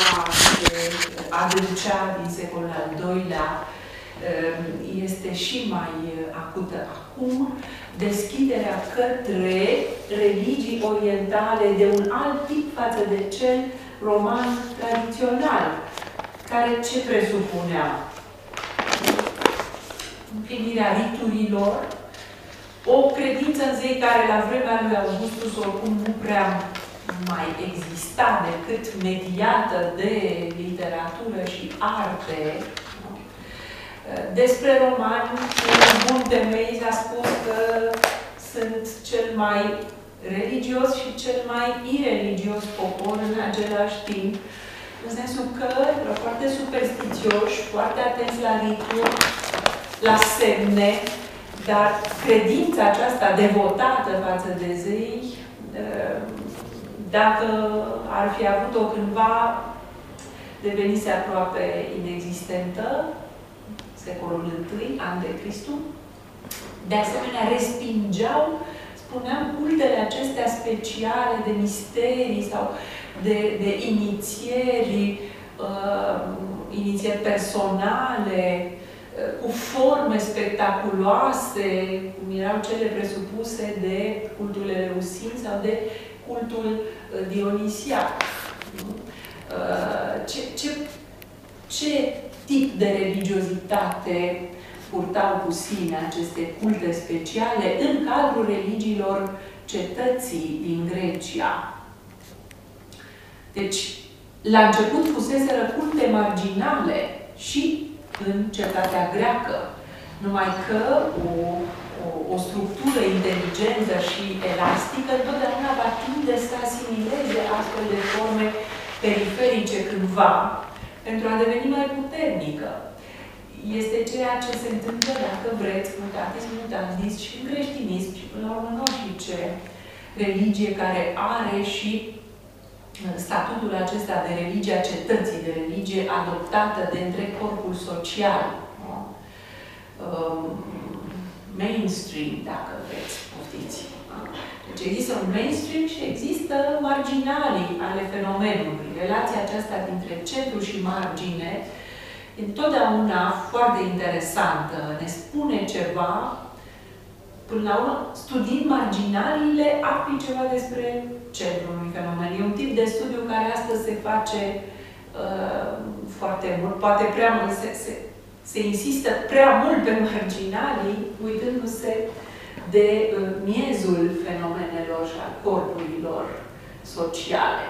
cumva se adâncea din secolul al doilea, um, este și mai acută acum, deschiderea către religii orientale de un alt tip față de cel roman tradițional, care ce presupunea? Împlinirea riturilor, o credință în zei care la vremea lui Augustus oricum nu prea mai exista decât mediată de literatură și arte. Despre romani, un bun temei s-a spus că sunt cel mai religios și cel mai ireligios popor în același timp, în sensul că foarte superstițioși, foarte atenți la rituri, la semne, dar credința aceasta devotată față de zei, dacă ar fi avut-o cândva, devenise aproape inexistentă, secolul I, an de Cristu. De asemenea, respingeau, spuneam, cultele acestea speciale de misterii sau de, de inițieri, uh, inițieri personale, uh, cu forme spectaculoase, cum erau cele presupuse de cultul Eleusin sau de cultul uh, Dionisia. Uh, ce, ce, ce tip de religiozitate purtau cu sine aceste culte speciale în cadrul religiilor cetății din Grecia. Deci, la început fuseseră culte marginale și în cetatea greacă, numai că o, o, o structură inteligentă și elastică întotdeauna va tinde să asimileze astfel de forme periferice cândva pentru a deveni mai puternică. Este ceea ce se întâmplă, dacă vreți, mutatis mutandis și în creștinism și până la urmă în orice religie care are și uh, statutul acesta de religie a cetății, de religie adoptată de întreg corpul social. Um, mainstream, dacă vreți, poftiți. Deci există un mainstream și există marginalii ale fenomenului. Relația aceasta dintre centru și margine e întotdeauna foarte interesantă. Ne spune ceva, până la urmă, studiind marginaliile, afli ceva despre centrul unui fenomen. E un tip de studiu care astăzi se face uh, foarte mult, poate prea mult, se, se, se insistă prea mult pe marginalii, uitându-se de uh, miezul fenomenelor și al corpurilor sociale.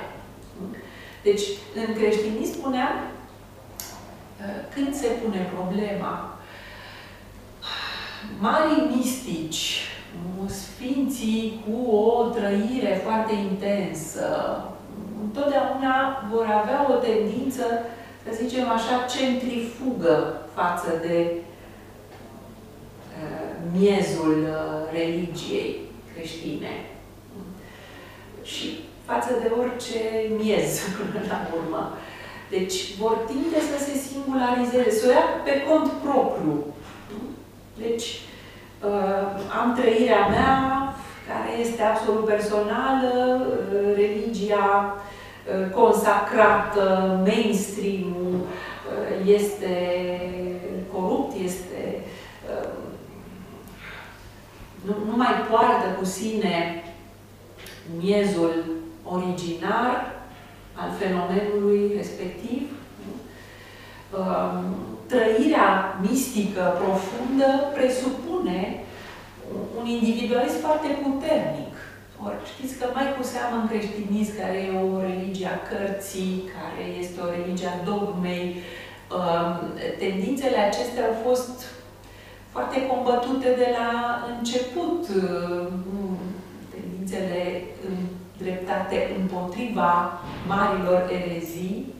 Deci, în creștinism spuneam, uh, când se pune problema, mari mistici, sfinții cu o trăire foarte intensă, întotdeauna vor avea o tendință, să zicem așa, centrifugă față de miezul uh, religiei creștine. Și față de orice miez, până la urmă. Deci vor tinde să se singularizeze, să o ia pe cont propriu. Deci uh, am trăirea mea, care este absolut personală, uh, religia consacrată, mainstream-ul este corupt, este nu, nu mai poartă cu sine miezul originar al fenomenului respectiv. Um, trăirea mistică profundă presupune un individualism foarte puternic. Or, știți că mai cu seamă în creștinism, care e o religie a cărții, care este o religie a dogmei, um, tendințele acestea au fost foarte combătute de la început uh, tendințele îndreptate împotriva marilor erezii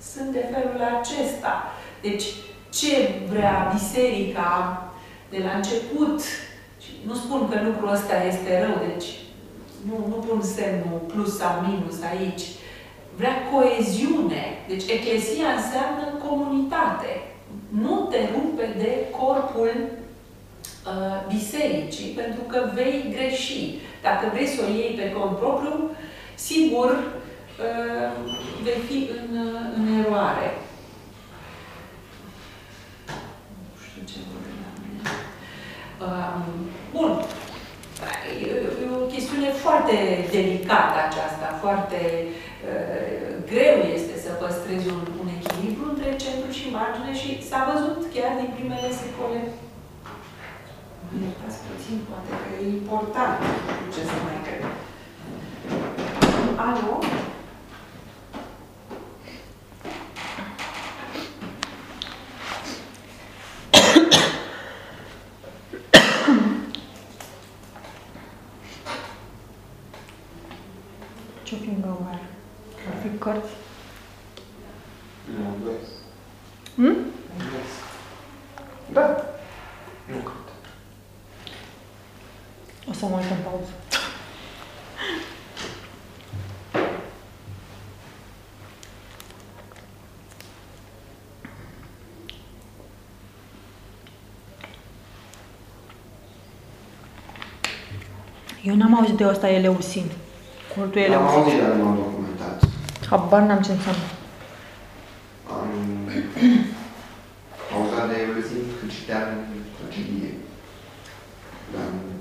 sunt de felul acesta. Deci, ce vrea biserica de la început, și nu spun că lucrul ăsta este rău, deci nu, nu pun semnul plus sau minus aici, vrea coeziune. Deci, eclesia înseamnă comunitate nu te rupe de corpul uh, bisericii, pentru că vei greși. Dacă vrei să o iei pe cont propriu, sigur, uh, vei fi în, în eroare. Nu știu ce vorbeam. Uh, bun. E, e o chestiune foarte delicată aceasta, foarte uh, greu este să păstrezi un, un echilibru între centru și margine și s-a văzut chiar din primele secole. Mă iertați puțin, poate că e important ce să mai cred. Alo? Ce-o fi în găoare? Ar fi cărți? Nu, învăț. Hm? Învăț. Da. Nu cred. O să mă uit în pauză. Eu n-am auzit de ăsta Eleusin. Cultul Am Eleusin. auzit, dar nu m-am documentat. Habar n-am ce înseamnă. Am auzit de Eleusin când citeam tragedie. Dar nu-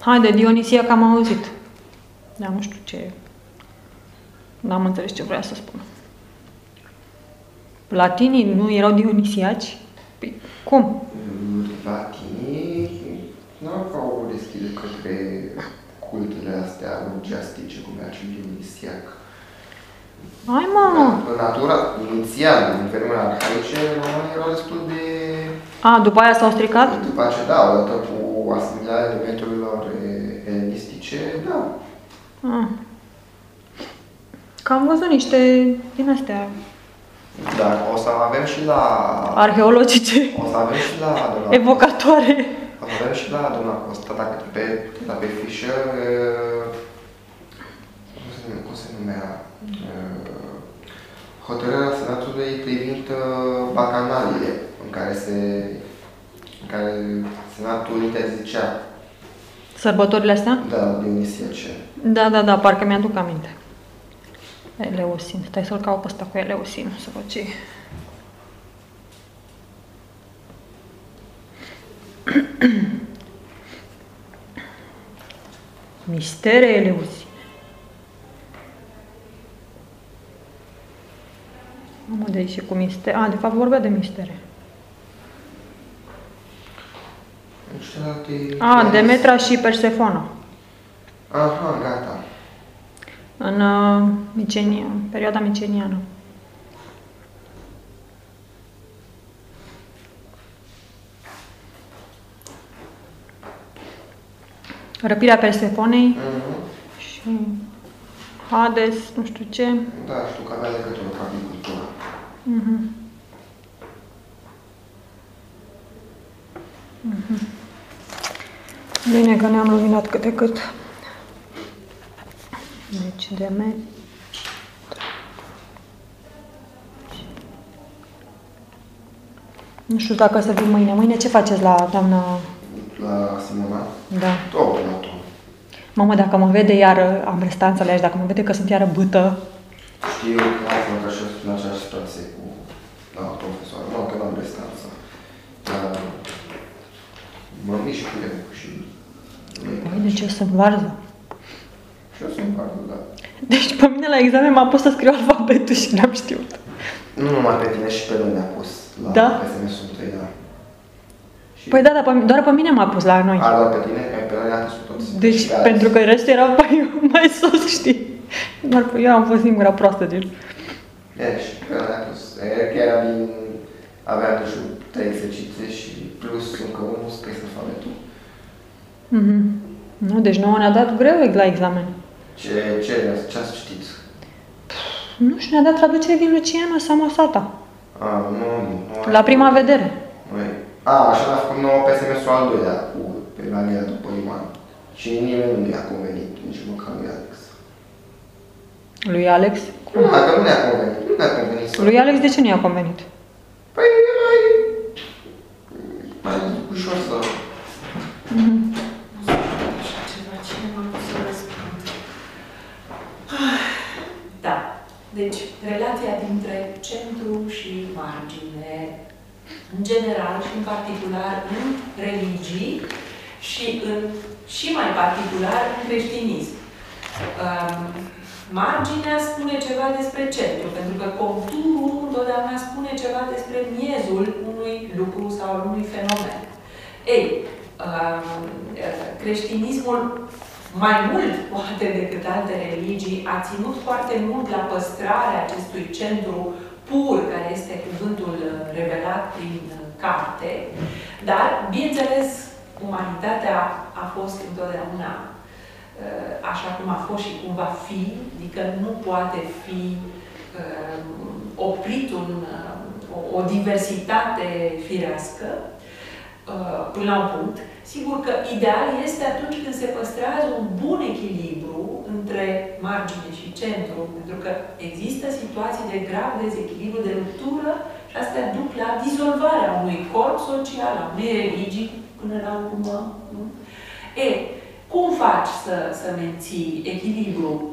Hai, de Dionisia că am auzit. Dar nu știu ce... N-am înțeles ce vrea să spună. Latinii nu erau dionisiaci? Păi, cum? Latinii nu au deschide către cultele astea orgiastice, cum era cel Dionisiac. Hai, mă! În natura, inițial, în fenomene arhaice, românii erau destul de... A, după aia s-au stricat? După aceea, da, odată cu asimilarea elementelor e- elenistice, da. Ah. Că am văzut niște din astea Dar o să avem și la... arheologice O să avem și la doamna evocatoare. O să avem și la doamna Costa, dacă pe, la pe fișă, e, cum se, nume- cum se numea? E, Hotărârea Senatului privind e, bacanaliile, în care se în care Senatul interzicea Sărbătorile astea? da, Dionisiace. Da, da, da, parcă mi-aduc aminte. Eleusin. Stai să-l caut pe ăsta cu Eleusin, să văd ce Mistere Eleusin. Mamă, de aici și cu mistere. A, de fapt vorbea de mistere. Nu știu alte... A, Demetra și Persefona. Aha, gata. În uh, Micenia, în perioada miceniană. Răpirea Persefonei Mhm. și Hades, nu știu ce. Da, știu că avea legătură cu agricultura. Mhm. Mhm. Bine că ne-am luminat cât de cât. Deci de me... Nu știu dacă să vin mâine. Mâine ce faceți la doamna... La Simona? Da. Tot, la tot. Mamă, dacă mă vede iară, am restanțele aici, dacă mă vede că sunt iară bâtă, Știu că am fost așa în aceeași situație cu la profesor. Nu, că n-am restanță. Dar mă mișc cu el și... Păi, de ce sunt varză? Și eu sunt parte, da. Deci pe mine la examen m-a pus să scriu alfabetul și n-am știut. Nu numai pe tine și pe noi ne-a pus la Da? SMS-ul tăi, da. Și Păi da, dar pe, doar pe mine m-a pus la noi. A, doar pe tine, că pe noi ne-a pus pe toți. Deci, Și pe pentru alții. că restul erau mai, mai sus, știi? Doar pe eu am fost singura proastă, deci. E, și pe noi ne-a pus. E, că era din... Avea și trei exerciții și plus încă unul scris alfabetul. Mhm. Nu, deci nouă ne-a dat greu la examen. Ce, ce, ce ați citit? Nu știu, ne-a dat traducere din Luciano Samosata. A, nu, nu. nu La prima vedere. Noi. A, așa a făcut nouă pe SMS-ul al doilea, cu pe Maria după Iman. Și nimeni nu i-a convenit, nici măcar lui Alex. Lui Alex? Nu, că nu ne-a convenit, nu ne-a convenit să... Lui Alex de ce nu i-a convenit? Păi e mai... mai ușor să... Ceva, cine m-a pus să răspund? Ah, între centru și margine, în general și în particular în religii și, în, și mai particular în creștinism. Um, marginea spune ceva despre centru, pentru că conturul întotdeauna spune ceva despre miezul unui lucru sau unui fenomen. Ei, um, creștinismul mai mult, poate, decât alte religii, a ținut foarte mult la păstrarea acestui centru pur, care este cuvântul uh, revelat prin uh, carte, dar, bineînțeles, umanitatea a fost întotdeauna uh, așa cum a fost și cum va fi, adică nu poate fi oprit un, o, o diversitate firească până la un punct, Sigur că ideal este atunci când se păstrează un bun echilibru între margine și centru, pentru că există situații de grav dezechilibru, de ruptură și astea duc la dizolvarea unui corp social, a unei religii, până la urmă. Nu? E, cum faci să, să menții echilibru?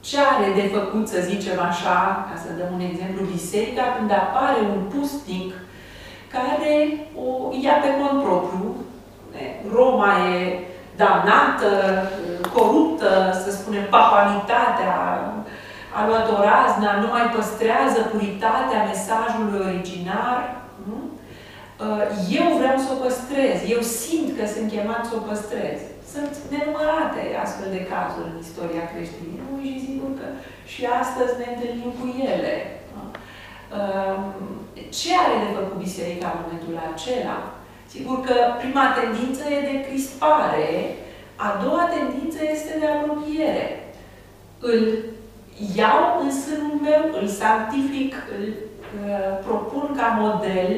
Ce are de făcut, să zicem așa, ca să dăm un exemplu, biserica, când apare un pustic care o ia pe cont propriu, Roma e damnată, coruptă, să spunem, papanitatea, a luat o razna, nu mai păstrează puritatea mesajului originar. Nu? Uh, eu vreau să o păstrez, eu simt că sunt chemat să o păstrez. Sunt nenumărate astfel de cazuri în istoria creștinismului și sigur că și astăzi ne întâlnim cu ele. Uh, ce are de făcut biserica în momentul acela? Sigur că prima tendință e de crispare, a doua tendință este de apropiere. Îl iau în sânul meu, îl sanctific, îl uh, propun ca model,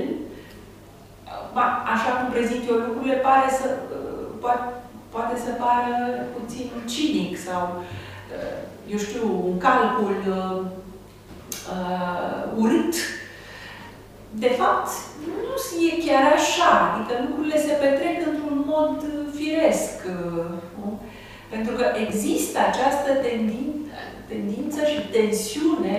ba, așa cum prezint eu lucrurile, pare să, uh, poate, poate să pară puțin cinic sau, uh, eu știu, un calcul uh, uh, urât, de fapt, nu e chiar așa. Adică lucrurile se petrec într-un mod uh, firesc. Uh, nu? Pentru că există această tendin, tendință și tensiune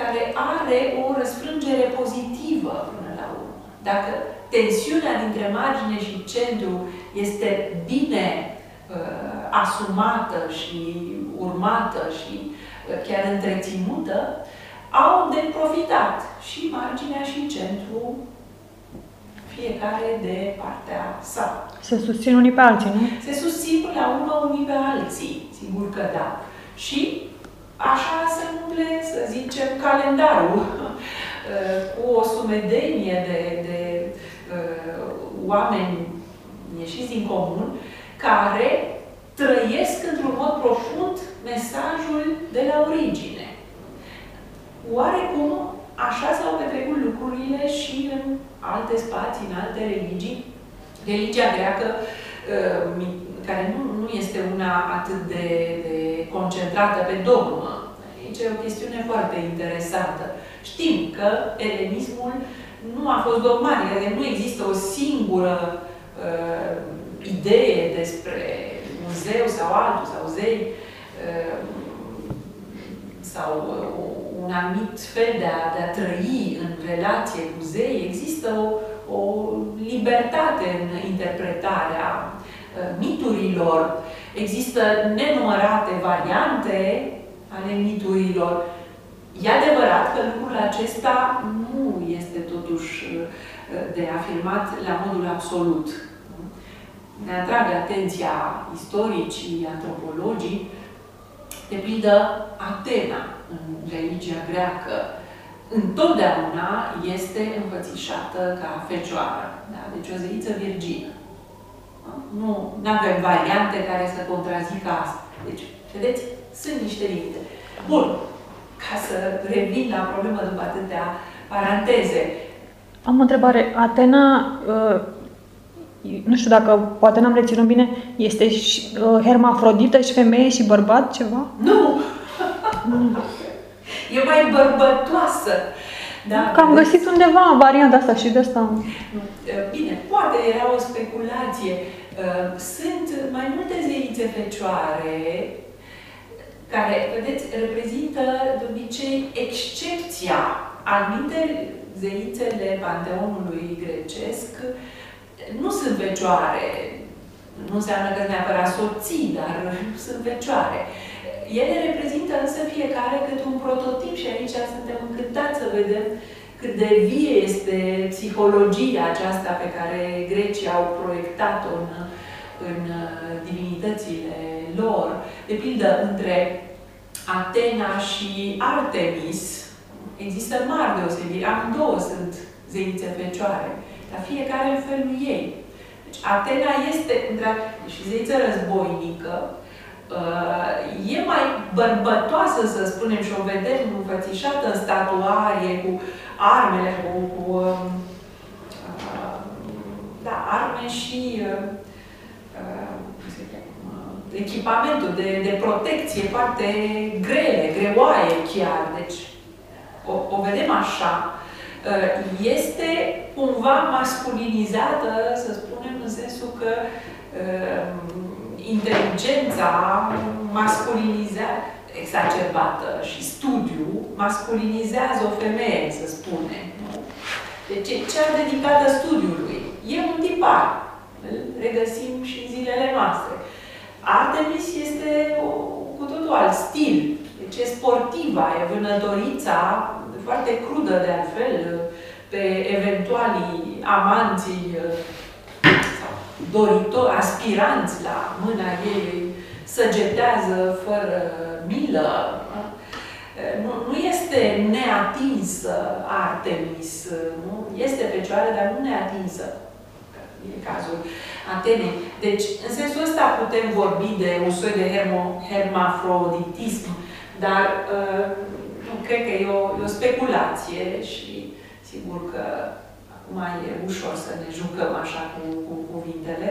care are o răsfrângere pozitivă până la urmă. Dacă tensiunea dintre margine și centru este bine uh, asumată și urmată și uh, chiar întreținută, au de profitat și marginea și centru, fiecare de partea sa. Se susțin unii pe alții, nu? Se susțin până la urmă unii pe alții, sigur că da. Și așa se umple, să zicem, calendarul cu o sumedenie de, de uh, oameni ieșiți din comun care trăiesc într-un mod profund mesajul de la origine. Oarecum așa s-au petrecut lucrurile și în alte spații, în alte religii. Religia greacă, uh, care nu, nu este una atât de, de concentrată pe dogmă, aici e o chestiune foarte interesantă. Știm că elenismul nu a fost dogmatic, adică nu există o singură uh, idee despre un zeu sau altul, sau zei, uh, sau uh, un anumit fel de a, de a trăi în relație cu zei, există o, o libertate în interpretarea uh, miturilor, există nenumărate variante ale miturilor. E adevărat că lucrul acesta nu este totuși uh, de afirmat la modul absolut. Ne atrag atenția istoricii, antropologii, de pildă Atena, în religia greacă, întotdeauna este învățișată ca fecioară. Da? Deci o zeiță virgină. Da? Nu avem variante care să contrazică asta. Deci, vedeți, sunt niște limite. Bun. Ca să revin la problemă după atâtea paranteze. Am o întrebare. Atena, uh, nu știu dacă poate n-am reținut bine, este și, uh, hermafrodită și femeie și bărbat ceva? Nu! E mai bărbătoasă. Da, că am găsit undeva varianta asta și de asta. Bine, poate era o speculație. Sunt mai multe zeițe fecioare, care, vedeți, reprezintă de obicei excepția. Anumite zeițele panteonului grecesc nu sunt fecioare. Nu înseamnă că neapărat soții, dar sunt fecioare. Ele reprezintă însă fiecare cât un prototip și aici suntem încântați să vedem cât de vie este psihologia aceasta pe care grecii au proiectat-o în, în divinitățile lor. De pildă, între Atena și Artemis există mari deosebiri. Amândouă sunt zeițe fecioare, dar fiecare în felul ei. Deci Atena este, și zeiță războinică, uh, e mai bărbătoasă, să spunem, și o vedem înfățișată în statuarie, cu armele, cu, cu um, uh, da, arme și uh, echipamentul de, de protecție foarte grele, greoaie chiar. Deci, o, o vedem așa. Este cumva masculinizată, să spunem, în sensul că inteligența masculinizează, exacerbată și studiu masculinizează o femeie, să spunem. Nu? Deci cea dedicată studiului. E un tipar. Îl regăsim și în zilele noastre. Artemis este o, cu totul alt stil. Deci e sportiva, e vânătorița, foarte crudă de altfel, pe eventualii amanții sau doritori, aspiranți la mâna ei, săgetează fără milă. Nu, nu este neatinsă Artemis, nu? este fecioară, dar nu neatinsă. E cazul Atenei. Deci, în sensul ăsta putem vorbi de un soi de hermo, hermafroditism, dar uh, nu cred că e o, e o speculație și sigur că acum e ușor să ne jucăm așa cu, cu cuvintele.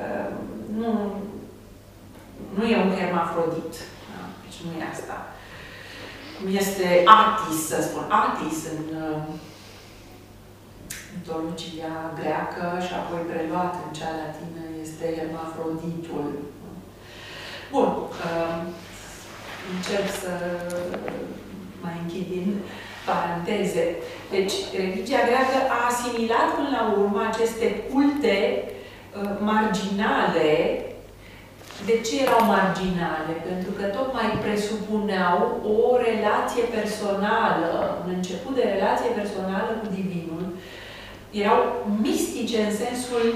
Uh, nu, nu e un hermafrodit. Da? Deci nu e asta. Cum este Atis, să spun. Atis în uh, mitologia greacă și apoi preluat în cea latină este hermafroditul. Bun. Uh, încerc să mai închid din paranteze. Deci, religia greacă a asimilat până la urmă aceste culte uh, marginale de ce erau marginale? Pentru că tocmai presupuneau o relație personală, un început de relație personală cu Divinul. Erau mistice în sensul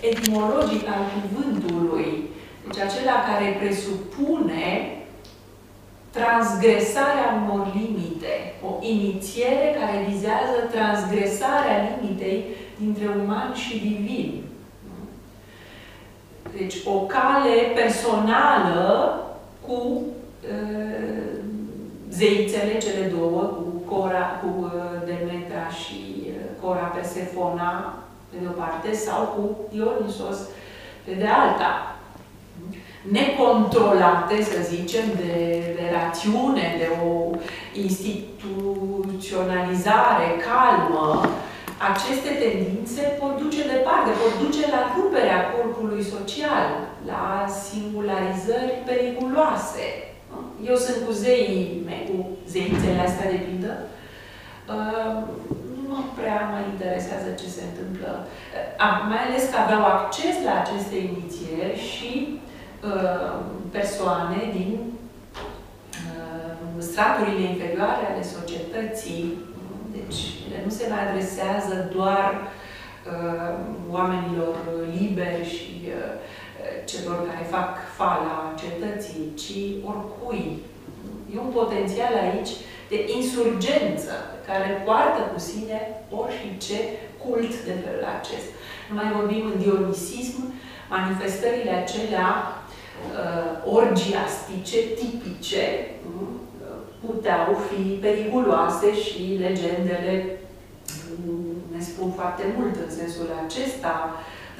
etimologic al cuvântului. Deci acela care presupune transgresarea unor limite. O inițiere care vizează transgresarea limitei dintre uman și divin. Deci o cale personală cu uh, zeițele cele două, cu Cora, cu uh, Demetra și uh, Cora Persefona, pe de o parte, sau cu Dionysos, pe de alta. Necontrolate, să zicem, de, de rațiune, de o instituționalizare calmă, aceste tendințe pot duce departe, pot duce la ruperea corpului social, la singularizări periculoase. Eu sunt cu zeii mei, cu zeițele astea de pildă. Uh, nu prea mă interesează ce se întâmplă. Uh, mai ales că aveau acces la aceste inițieri și uh, persoane din straturile inferioare ale societății deci, ele nu se mai adresează doar uh, oamenilor liberi și uh, celor care fac fala cetății, ci oricui. E un potențial aici de insurgență care poartă cu sine orice cult de felul acesta. Nu mai vorbim în dionisism, manifestările acelea uh, orgiastice, tipice, puteau fi periculoase și legendele ne spun foarte mult în sensul acesta.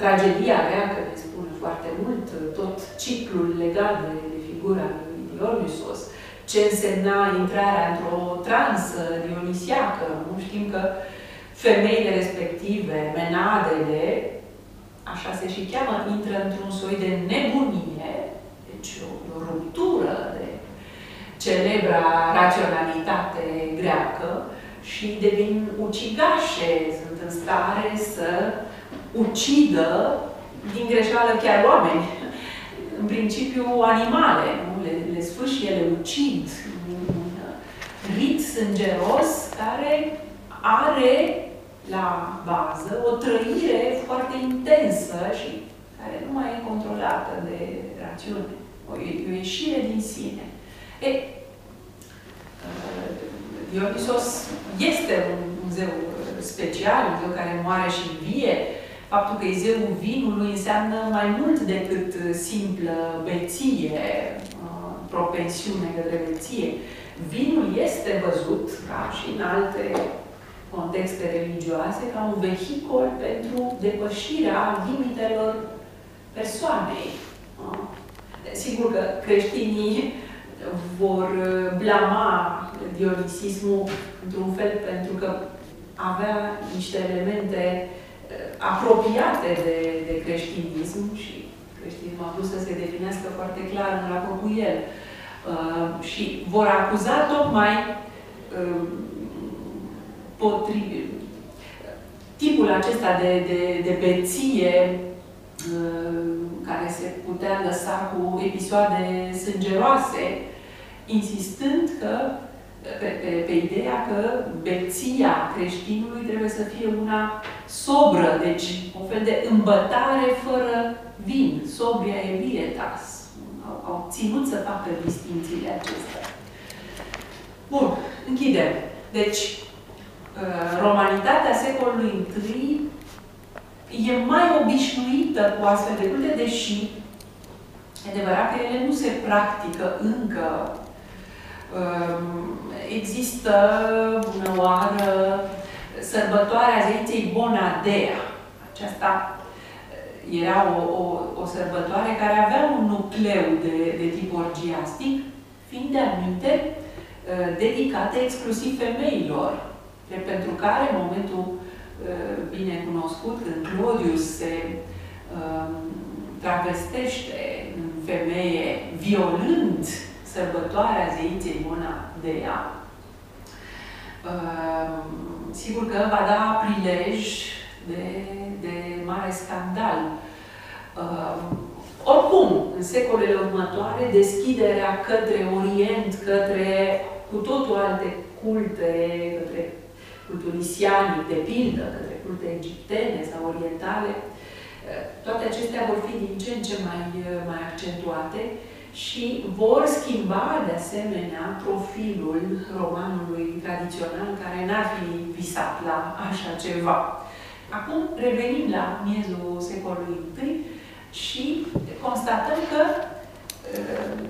Tragedia greacă ne spune foarte mult, tot ciclul legat de, de figura lui Dionysos, ce însemna intrarea într-o transă dionisiacă. Nu știm că femeile respective, menadele, așa se și cheamă, intră într-un soi de nebunie, deci o, o ruptură de celebra raționalitate greacă și devin ucigașe, sunt în stare să ucidă din greșeală chiar oameni. În principiu animale, nu? Le, le sfârșie, le ucid. Un rit sângeros care are la bază o trăire foarte intensă și care nu mai e controlată de rațiune. O, o ieșire din sine. E, uh, Dionisos este un, un zeu special, un zeu care moare și vie. Faptul că e zeul vinului înseamnă mai mult decât simplă beție, uh, propensiune către beție. Vinul este văzut, ca și în alte contexte religioase, ca un vehicol pentru depășirea limitelor persoanei. Sigur că creștinii vor blama dionisismul într-un fel pentru că avea niște elemente uh, apropiate de, de creștinism și creștinismul a vrut să se definească foarte clar în raport cu el. Uh, și vor acuza tocmai uh, potrivit tipul acesta de, de, de beție uh, care se putea lăsa cu episoade sângeroase, insistând că pe, pe, pe ideea că beția creștinului trebuie să fie una sobră, deci un fel de îmbătare fără vin, sobria evietas. Au, au ținut să facă distințiile acestea. Bun, închidem. Deci, uh, romanitatea secolului I e mai obișnuită cu astfel de culte, deși e adevărat că ele nu se practică încă um, există bună oară sărbătoarea zeiței Bonadea. Aceasta uh, era o, o, o sărbătoare care avea un nucleu de, de tip orgiastic, fiind de anumite uh, dedicate exclusiv femeilor, de pentru care, în momentul uh, bine cunoscut, când Claudius se um, travestește în femeie, violând sărbătoarea zeiței Bonadea, Ehm, sigur că va da prilej de, de mare scandal. Uh, oricum, în secolele următoare, deschiderea către Orient, către cu totul alte culte, către cultul isianic, de pildă, către culte egiptene sau orientale, uh, toate acestea vor fi din ce în ce mai, mai accentuate și vor schimba de asemenea profilul romanului tradițional care n-ar fi visat la așa ceva. Acum revenim la miezul secolului I și constatăm că uh,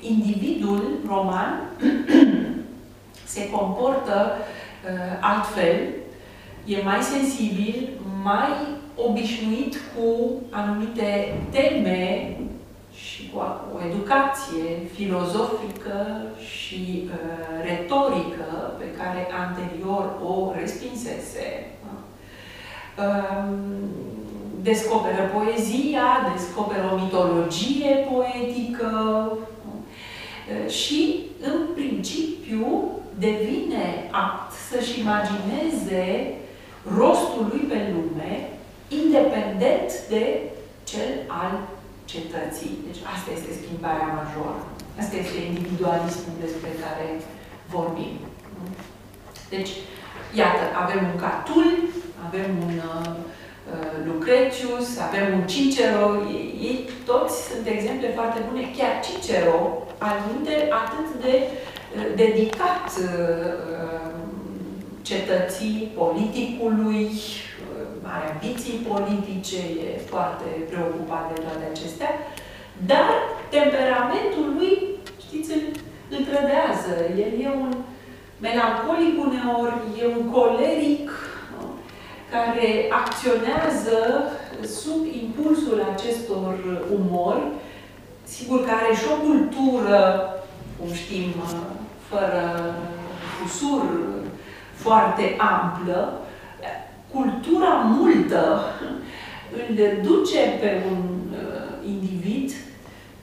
individul roman se comportă uh, altfel, e mai sensibil, mai obișnuit cu anumite teme și cu o educație filozofică și uh, retorică pe care anterior o respinsese. Uh, descoperă poezia, descoperă o mitologie poetică uh, și, în principiu, devine apt să-și imagineze rostul lui pe lume, independent de cel al cetății. Deci asta este schimbarea majoră. Asta este individualismul despre care vorbim. Deci, iată, avem un Catul, avem un uh, uh, Lucretius, avem un Cicero, ei, ei toți sunt exemple foarte bune, chiar Cicero, al atât de uh, dedicat uh, cetății, politicului, are ambiții politice, e foarte preocupat de toate acestea, dar temperamentul lui, știți, îl, îl trădează. El e un melancolic uneori, e un coleric nu? care acționează sub impulsul acestor umori, sigur că are și o cultură, cum știm, fără cusur, foarte amplă, cultura multă îl duce pe un uh, individ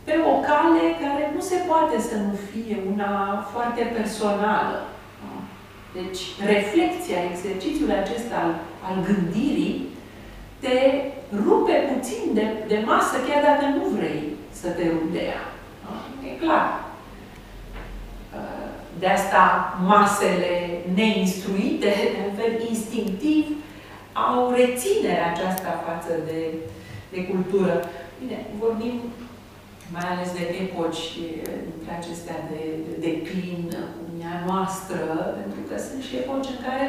pe pe o cale care nu se poate să nu fie una foarte personală. Deci, reflexia, exercițiul acesta al, al gândirii, te rupe puțin de, de masă, chiar dacă nu vrei să te rupi de ea. E clar. De asta masele neinstruite, în fel instinctiv, au reținerea aceasta față de, de cultură. Bine, vorbim mai ales de epoci dintre acestea de, de declin, cum e a noastră, pentru că sunt și epoci în care,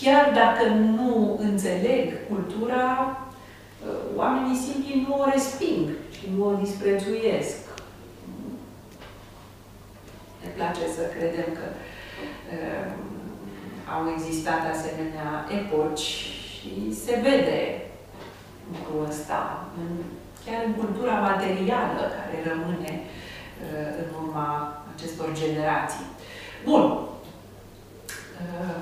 chiar dacă nu înțeleg cultura, oamenii simpli nu o resping și nu o disprețuiesc. Ne place să credem că uh, au existat asemenea epoci și se vede lucrul ăsta în chiar în cultura materială care rămâne uh, în urma acestor generații. Bun. Uh,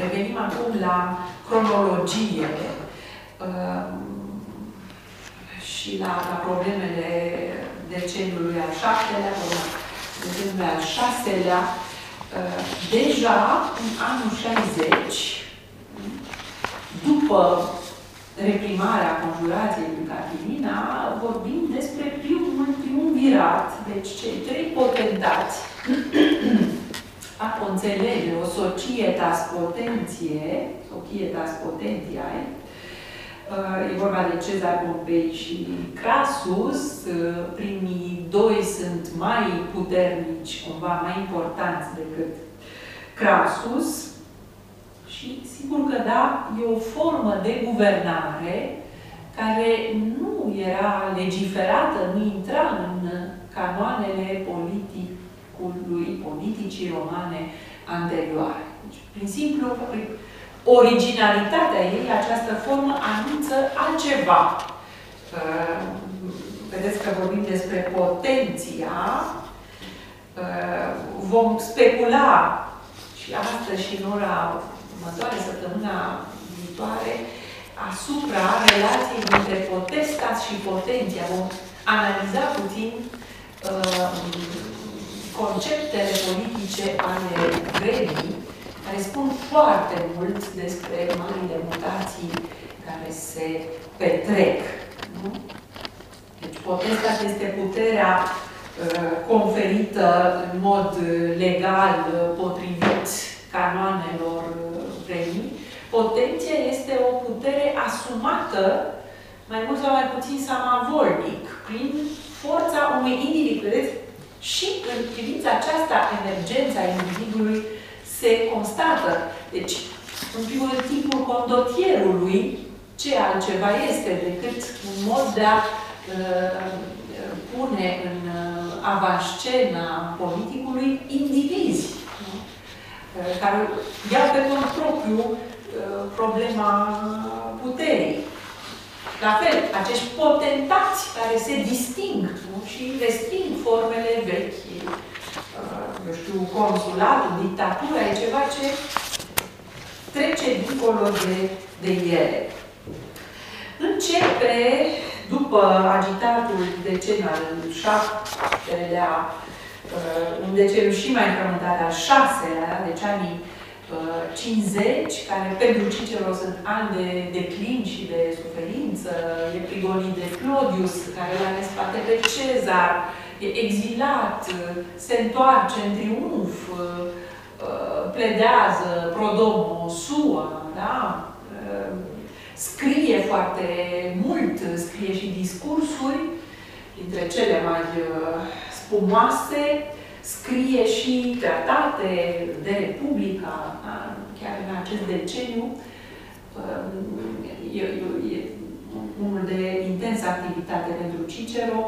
revenim acum la cronologie uh, și la, la problemele deceniului al șaptelea, deceniului al șaselea. Deja în anul 60, după reprimarea conjurației lui Catilina, vorbim despre primul triumvirat, deci cei trei potentați a înțelege o societas potenție, societas potentiae, uh, E vorba de Cezar Pompei și Crasus. Uh, primii doi sunt mai puternici, cumva mai importanți decât Crasus. Și sigur că da, e o formă de guvernare care nu era legiferată, nu intra în canoanele politicului, politicii romane anterioare. Deci, prin simplu, prin originalitatea ei, această formă anunță altceva. Uh, vedeți că vorbim despre potenția. Uh, vom specula și astăzi și în ora următoare, săptămâna viitoare, asupra relației dintre potestas și potenția. Vom analiza puțin uh, conceptele politice ale vremii, care spun foarte mult despre marile mutații care se petrec. Nu? Deci potestas este puterea uh, conferită în mod legal, potrivit canoanelor vremii, potenția este o putere asumată, mai mult sau mai puțin samavolnic, prin forța unui individ. Vedeți? Și în privința aceasta, emergența individului se constată. Deci, în primul rând, tipul condotierului, ce altceva este decât un mod de a uh, pune în uh, avanscena politicului indivizi uh, care iau pe cont propriu Uh, problema puterii. La fel, acești potentați care se disting nu? și resping formele vechi, uh, eu știu, consulatul, dictatura, e ceva ce trece dincolo de, de ele. Începe, după agitatul decen al șaptelea, uh, un deceniu și mai frământat al șaselea, deci anii 50, care pentru Cicero sunt ani de declin și de suferință, e prigonit de Claudius, care l-a spate pe Cezar, e exilat, se întoarce în triumf, pledează prodomo sua, da? scrie foarte mult, scrie și discursuri, dintre cele mai spumoase, scrie și tratate de Republica, da? chiar în acest deceniu, um, e, e, e unul de intensă activitate pentru Cicero,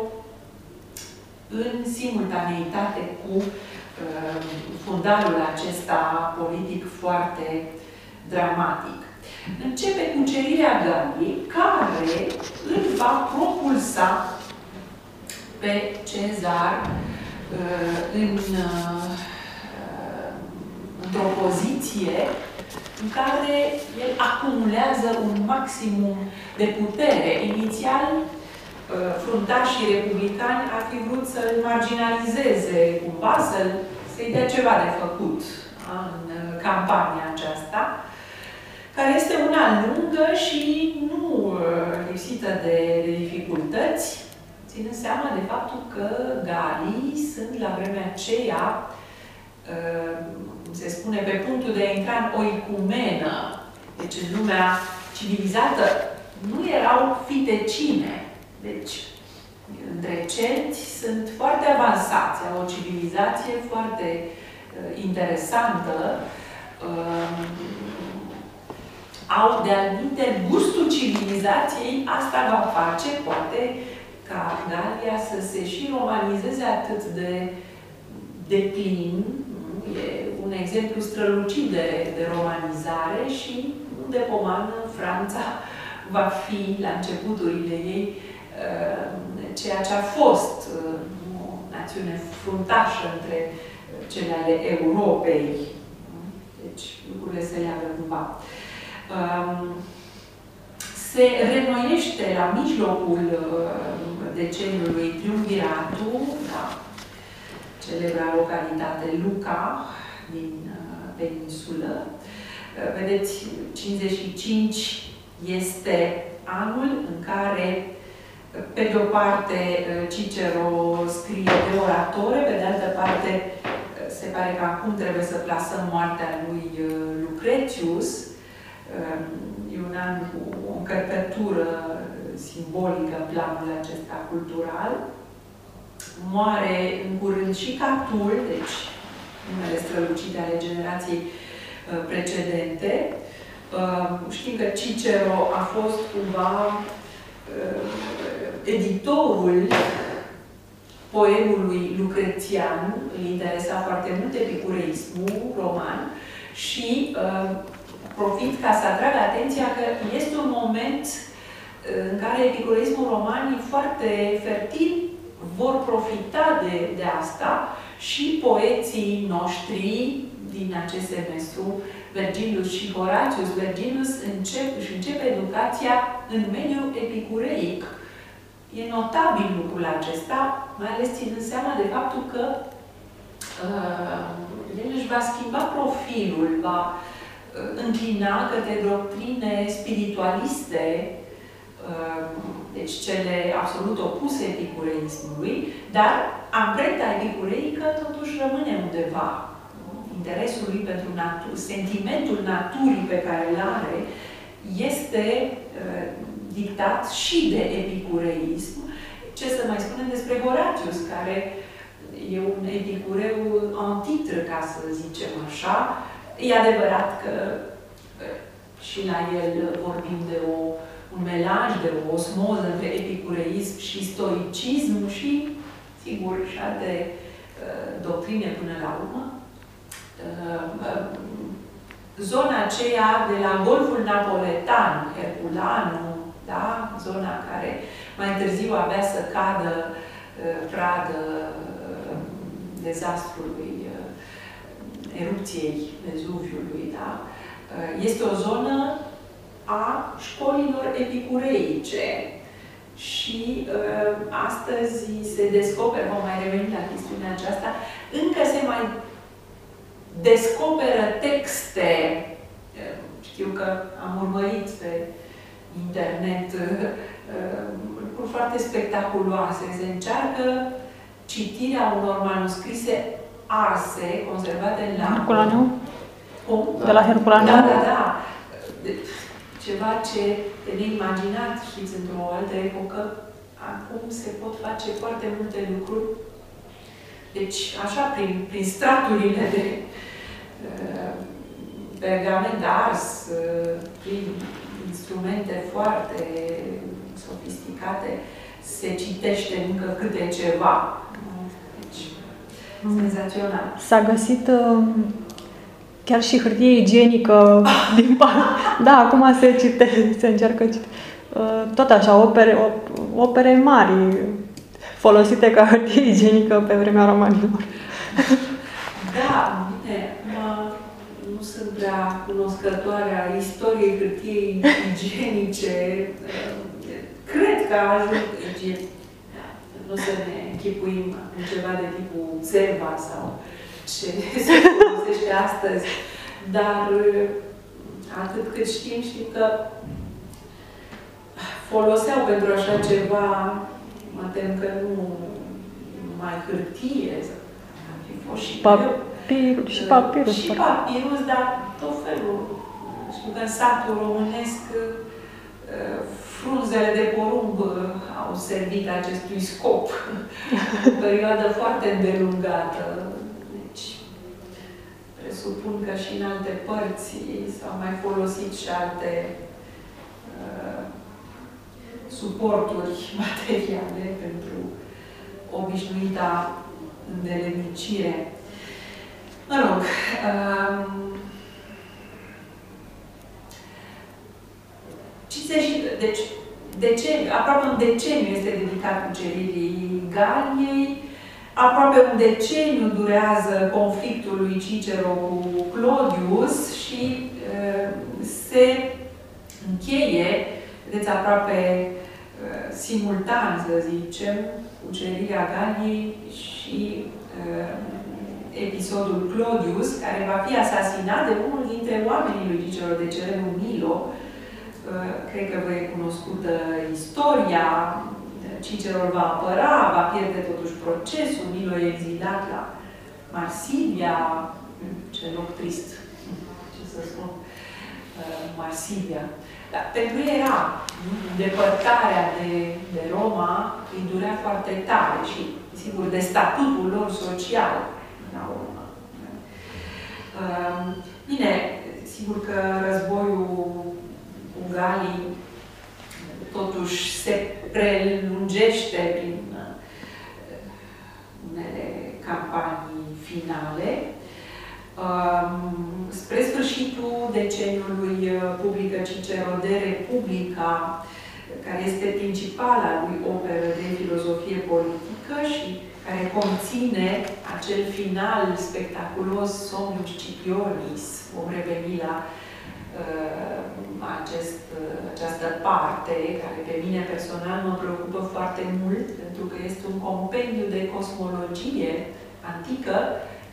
în simultaneitate cu um, fundalul acesta politic foarte dramatic. Începe cucerirea Galliei, care îl va propulsa pe Cezar Uh, în, uh, într-o poziție în care el acumulează un maximum de putere. Inițial, fruntașii republicani ar fi vrut să-l marginalizeze cumva, să-l, să-i dea ceva de făcut în campania aceasta, care este una lungă și nu lipsită de, de dificultăți, ținând seama de faptul că galii sunt la vremea aceea, se spune, pe punctul de a intra în o icumenă, deci în lumea civilizată, nu erau fitecine. Deci, între celți sunt foarte avansați, au o civilizație foarte uh, interesantă, uh, au de-al gustul civilizației, asta va face, poate, ca Galia să se și romanizeze atât de, de plin, e un exemplu strălucit de, de romanizare și de pomană Franța va fi la începuturile ei uh, ceea ce a fost uh, o națiune fruntașă între cele ale Europei. Deci lucrurile se leagă cumva. Um, se renoiește la mijlocul uh, deceniului triumviratul, da, celebra localitate Luca din peninsulă. Vedeți, 55 este anul în care, pe de o parte, Cicero scrie de oratore, pe de altă parte, se pare că acum trebuie să plasăm moartea lui uh, Lucretius. Um, e un an cu o încărcătură simbolică în planul acesta cultural. Moare în curând și Catul, deci numele strălucite ale generației uh, precedente. Ehm, știm că Cicero a fost cumva ehm, editorul poemului lucrețian, îl interesa foarte mult epicureismul roman și uh, profit ca să atrag atenția că este un moment în care epicureismul roman e foarte fertil, vor profita de, de asta și poeții noștri din acest semestru Vergilius și Horatius Vergilius încep, își începe educația în mediul epicureic. E notabil lucrul acesta, mai ales ținând seama de faptul că uh, el își va schimba profilul, va uh, înclina către doctrine spiritualiste, uh, deci cele absolut opuse epicureismului, dar amprenta epicureică totuși rămâne undeva interesul lui pentru natură, sentimentul naturii pe care îl are, este uh, dictat și de epicureism. Ce să mai spunem despre Horatius, care e un epicureu antitră, ca să zicem așa. E adevărat că uh, și la el vorbim de o, un melaj, de o osmoză între epicureism și stoicism și, sigur, și alte uh, doctrine până la urmă. Uh, zona aceea de la Golful Napoletan, Herculanu, da? zona care mai târziu avea să cadă uh, pradă uh, dezastrului, erupției Vezuviului, da? este o zonă a școlilor epicureice. Și uh, astăzi se descoperă, vom mai reveni la chestiunea aceasta, încă se mai descoperă texte, știu că am urmărit pe internet uh, lucruri foarte spectaculoase. Se încearcă citirea unor manuscrise arse, conservate la... Herculanu? Cum? De la Herculanu? Da, da, da. Ceva ce de neimaginat, știți, într-o altă epocă, acum se pot face foarte multe lucruri deci, așa, prin, prin straturile de uh, pergament ars, uh, prin instrumente foarte sofisticate, se citește încă câte ceva. Deci, mm. senzațional. S-a găsit uh, chiar și hârtie igienică din Da, acum se cite, se încearcă cite. Uh, tot așa, opere, opere mari folosite ca hârtie igienică pe vremea romanilor. Da, bine, mă, nu sunt prea cunoscătoare a istoriei hârtiei igienice. Cred că deci nu să ne închipuim în ceva de tipul țeva sau ce se folosește astăzi, dar atât cât știm, știm că foloseau pentru așa ceva, mă tem că nu mai hârtie, ar fi fost și Papir, și papirus. Și papirus, dar tot felul. Știu că în satul românesc frunzele de porumb au servit acestui scop. o perioadă foarte îndelungată. Deci, presupun că și în alte părți s-au mai folosit și alte uh, suporturi materiale pentru obișnuita îndelemnicire. Mă rog, um, deci, deceniu, aproape un deceniu este dedicat cuceririi Galiei, aproape un deceniu durează conflictul lui Cicero cu Clodius și uh, se încheie, vedeți, aproape uh, simultan, să zicem, cucerirea Galiei și uh, episodul Clodius, care va fi asasinat de unul dintre oamenii lui Cicero, de Cerenu Milo. Uh, cred că vă e cunoscută istoria, Cicero va apăra, va pierde totuși procesul, Milo e exilat la Marsilia, ce loc trist, ce să spun, uh, Marsilia. Dar pentru ei era depărtarea de, de Roma, îi durea foarte tare și, sigur, de statutul lor social la urmă. Ehm, bine, sigur că războiul cu Galii totuși se prelungește prin uh, unele campanii finale. Ehm, spre sfârșitul deceniului uh, publică Cicero de Republica, care este principala lui operă de filozofie politică și care conține acel final spectaculos Somnius Scipionis. Vom reveni la uh, acest, uh, această parte care pe mine personal mă preocupă foarte mult pentru că este un compendiu de cosmologie antică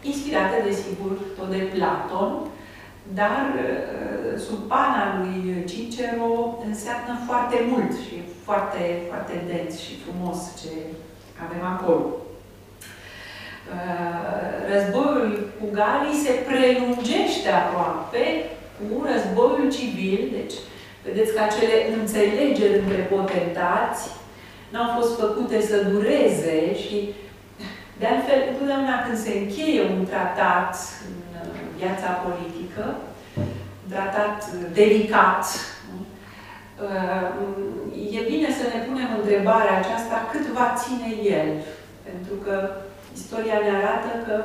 inspirată, desigur, tot de Platon, dar uh, sub pana lui Cicero înseamnă foarte mult și foarte, foarte dens și frumos ce avem acolo. Uh, războiul cu Galii se prelungește aproape cu războiul civil, deci vedeți că acele înțelegeri între potentați n-au fost făcute să dureze și de altfel, întotdeauna când se încheie un tratat în uh, viața politică, un tratat delicat, uh, e bine să ne punem întrebarea aceasta cât va ține el. Pentru că istoria ne arată că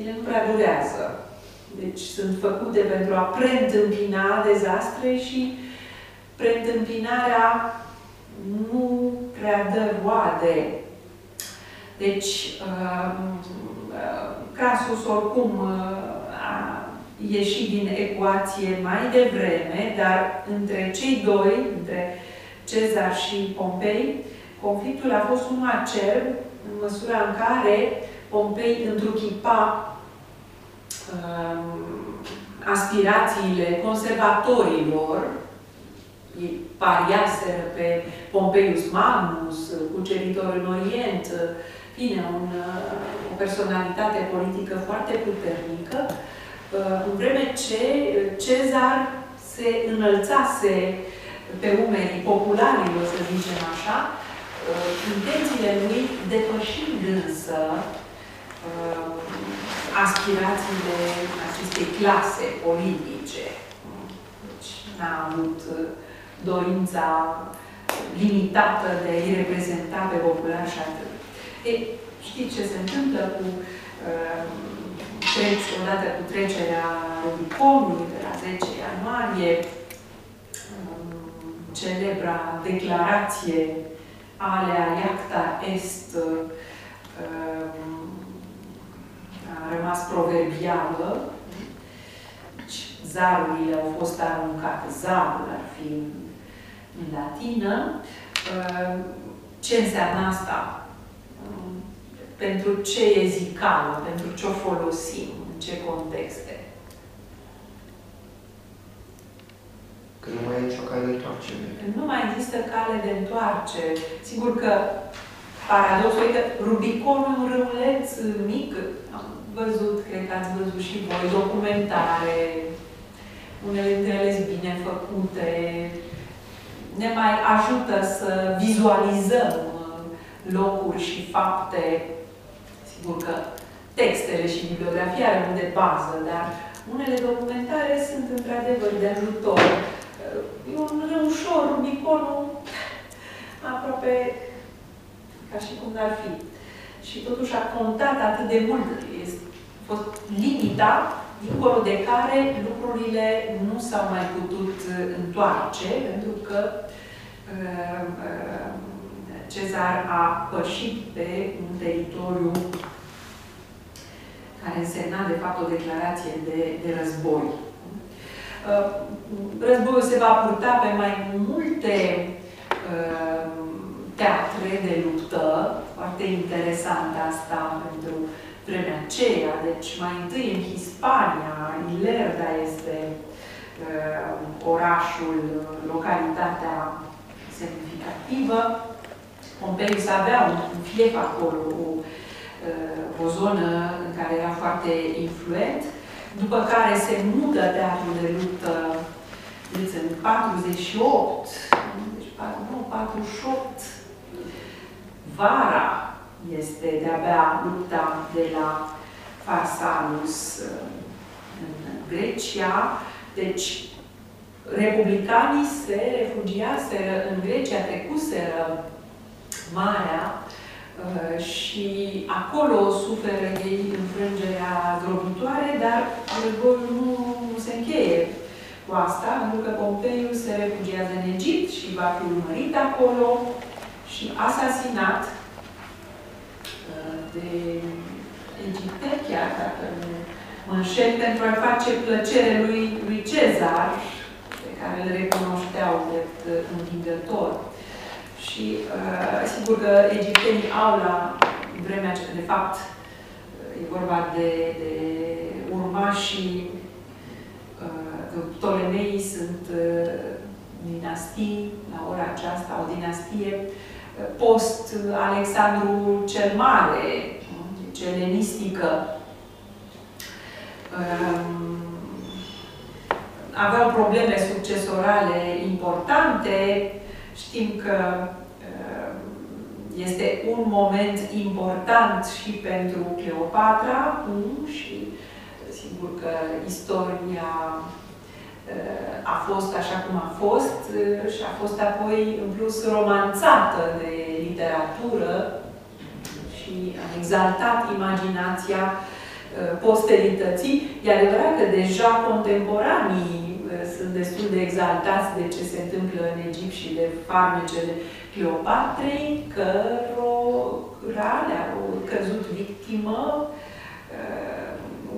ele nu prea durează. Deci sunt făcute pentru a preîntâmpina dezastre și preîntâmpinarea nu prea dă roade. Deci, uh, uh, Crasus oricum uh, a ieșit din ecuație mai devreme, dar între cei doi, între Cezar și Pompei, conflictul a fost unul acerb în măsura în care Pompei întruchipa aspirațiile conservatorilor, ei pariaseră pe Pompeius Magnus, cuceritor în Orient, Bine, un, uh, o personalitate politică foarte puternică, uh, în vreme ce Cezar se înălțase pe umerii popularilor, să zicem așa, uh, intențiile lui depășind însă aspirațiile acestei clase politice. Deci n-a avut dorința limitată de a-i reprezenta pe popular și atât. E, știți ce se întâmplă cu uh, treci, odată cu trecerea Rubiconului de la 10 ianuarie, um, celebra declarație alea Iacta Est um, a rămas proverbială. Deci, zarurile au fost aruncate, zarul ar fi în latină. uh, ce înseamnă asta, um, pentru ce e zicală, pentru ce o folosim, în ce contexte. Că nu mai e nicio cale de întoarcere. Nu mai există cale de întoarcere. Sigur că paradoxul e că Rubiconul e un râuleț mic. Am văzut, cred că ați văzut și voi, documentare, unele dintre ele sunt bine făcute, ne mai ajută să vizualizăm locuri și fapte. Sigur că textele și bibliografia rămân de bază, dar unele documentare sunt într-adevăr de ajutor. E un ușor, Rubiconul, aproape ca și cum n-ar fi. Și totuși a contat atât de mult. Este, a fost limita dincolo de care lucrurile nu s-au mai putut întoarce, pentru că uh, uh, Cezar a pășit pe un teritoriu care însemna, de fapt, o declarație de, de război. Uh, războiul se va purta pe mai multe uh, teatre de luptă, foarte interesant asta pentru vremea aceea. Deci, mai întâi în Hispania, Ilerda este uh, orașul, localitatea semnificativă. Pompeius avea un, un fief acolo, o, o zonă în care era foarte influent, după care se mută teatrul de luptă în 48, deci nu, 48, vara este de-abia lupta de la Farsalus în Grecia. Deci, republicanii se refugiaseră în Grecia, trecuseră Marea uh, și acolo suferă ei înfrângerea zdrobitoare, dar războiul nu, nu se încheie cu asta, pentru că Pompeiu se refugiază în Egipt și va fi urmărit acolo și asasinat uh, de egipteni, chiar dacă nu mă înșel, pentru a face plăcere lui, lui Cezar, pe care îl recunoșteau drept uh, învingător. Și uh, sigur că egiptenii au la vremea aceea, de fapt, e vorba de, de urmașii uh, Ptolemeii sunt uh, dinastii, la ora aceasta, o dinastie post-Alexandru cel Mare, deci elenistică, um, aveau probleme succesorale importante. Știm că um, este un moment important și pentru Cleopatra și sigur că istoria Uh, a fost așa cum a fost uh, și a fost apoi în plus romanțată de literatură și a exaltat imaginația uh, posterității. E adevărat că deja contemporanii sunt destul de exaltați de ce se întâmplă în Egipt și de farmecele Cleopatrei, cărora le-au căzut victimă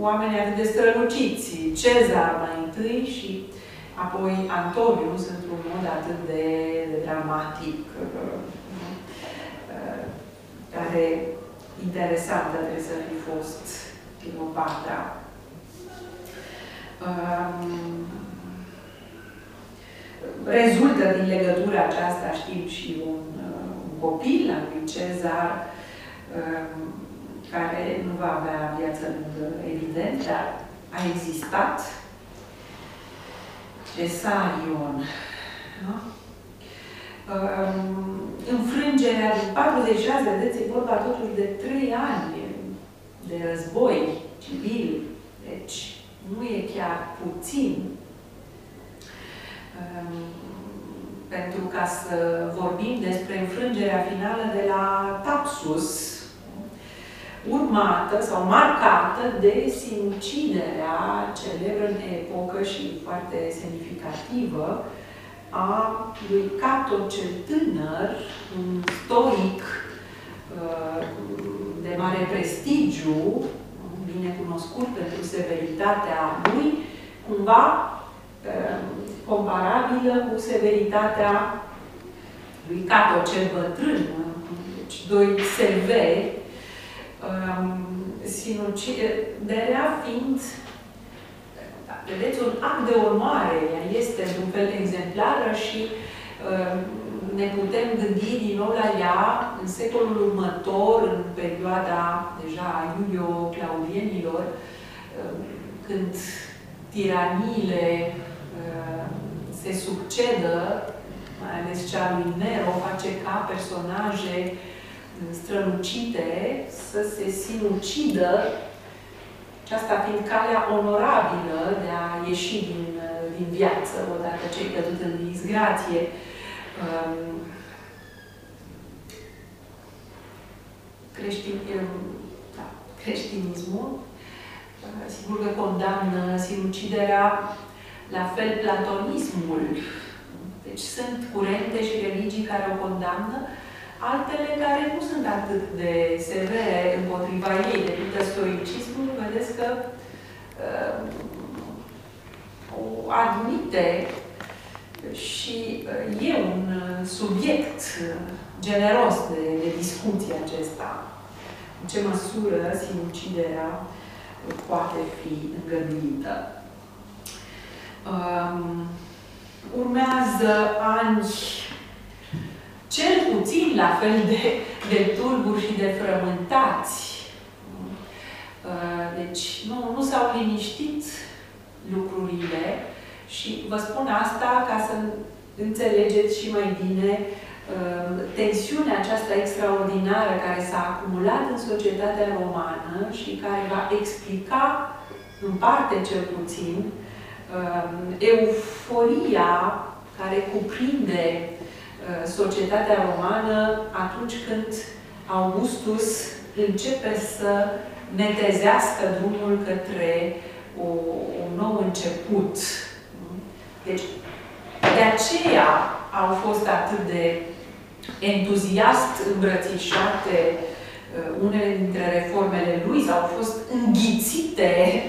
oameni atât de străluciți, Cezar mai întâi și apoi Antonius într-un mod atât de, de dramatic, uh, care interesantă trebuie să fi fost Cleopatra. Um, rezultă din legătura aceasta, știm, și un, uh, un copil al lui Cezar, um, care nu va avea viață lungă, evident, dar a existat. Cesarion. Da? Um, înfrângerea de 46, vedeți, e vorba totuși de 3 ani de război civil. Deci, nu e chiar puțin. Um, pentru ca să vorbim despre înfrângerea finală de la Taxus, urmată sau marcată de sinuciderea celebră în epocă și foarte semnificativă a lui Cato cel tânăr, un stoic uh, de mare prestigiu, bine cunoscut pentru severitatea lui, cumva uh, comparabilă cu severitatea lui Cato cel bătrân, deci doi severi, um, sinuciderea fiind, da, vedeți, un act de onoare, ea este într-un fel exemplară și um, ne putem gândi din nou la ea în secolul următor, în perioada deja a Iulio-Claudienilor, um, când tiraniile uh, se succedă, mai ales cea lui Nero, face ca personaje strălucite să se sinucidă, aceasta fiind calea onorabilă de a ieși din, din viață, odată ce ai căzut în disgrație. Um, creștin, da, creștinismul sigur că condamnă sinuciderea, la fel platonismul. Deci sunt curente și religii care o condamnă, altele care nu sunt atât de severe împotriva ei. De pildă stoicismul, vedeți că uh, o admite și uh, e un uh, subiect generos de, de discuție acesta. În ce măsură sinuciderea poate fi îngăduită. Um, urmează ani cel puțin la fel de, de tulburi și de frământați. Uh, deci nu, nu s-au liniștit lucrurile și vă spun asta ca să înțelegeți și mai bine uh, tensiunea aceasta extraordinară care s-a acumulat în societatea romană și care va explica, în parte cel puțin, uh, euforia care cuprinde uh, societatea romană atunci când Augustus începe să netezească drumul către o, un nou început. Deci, de aceea au fost atât de entuziast îmbrățișate uh, unele dintre reformele lui sau au fost înghițite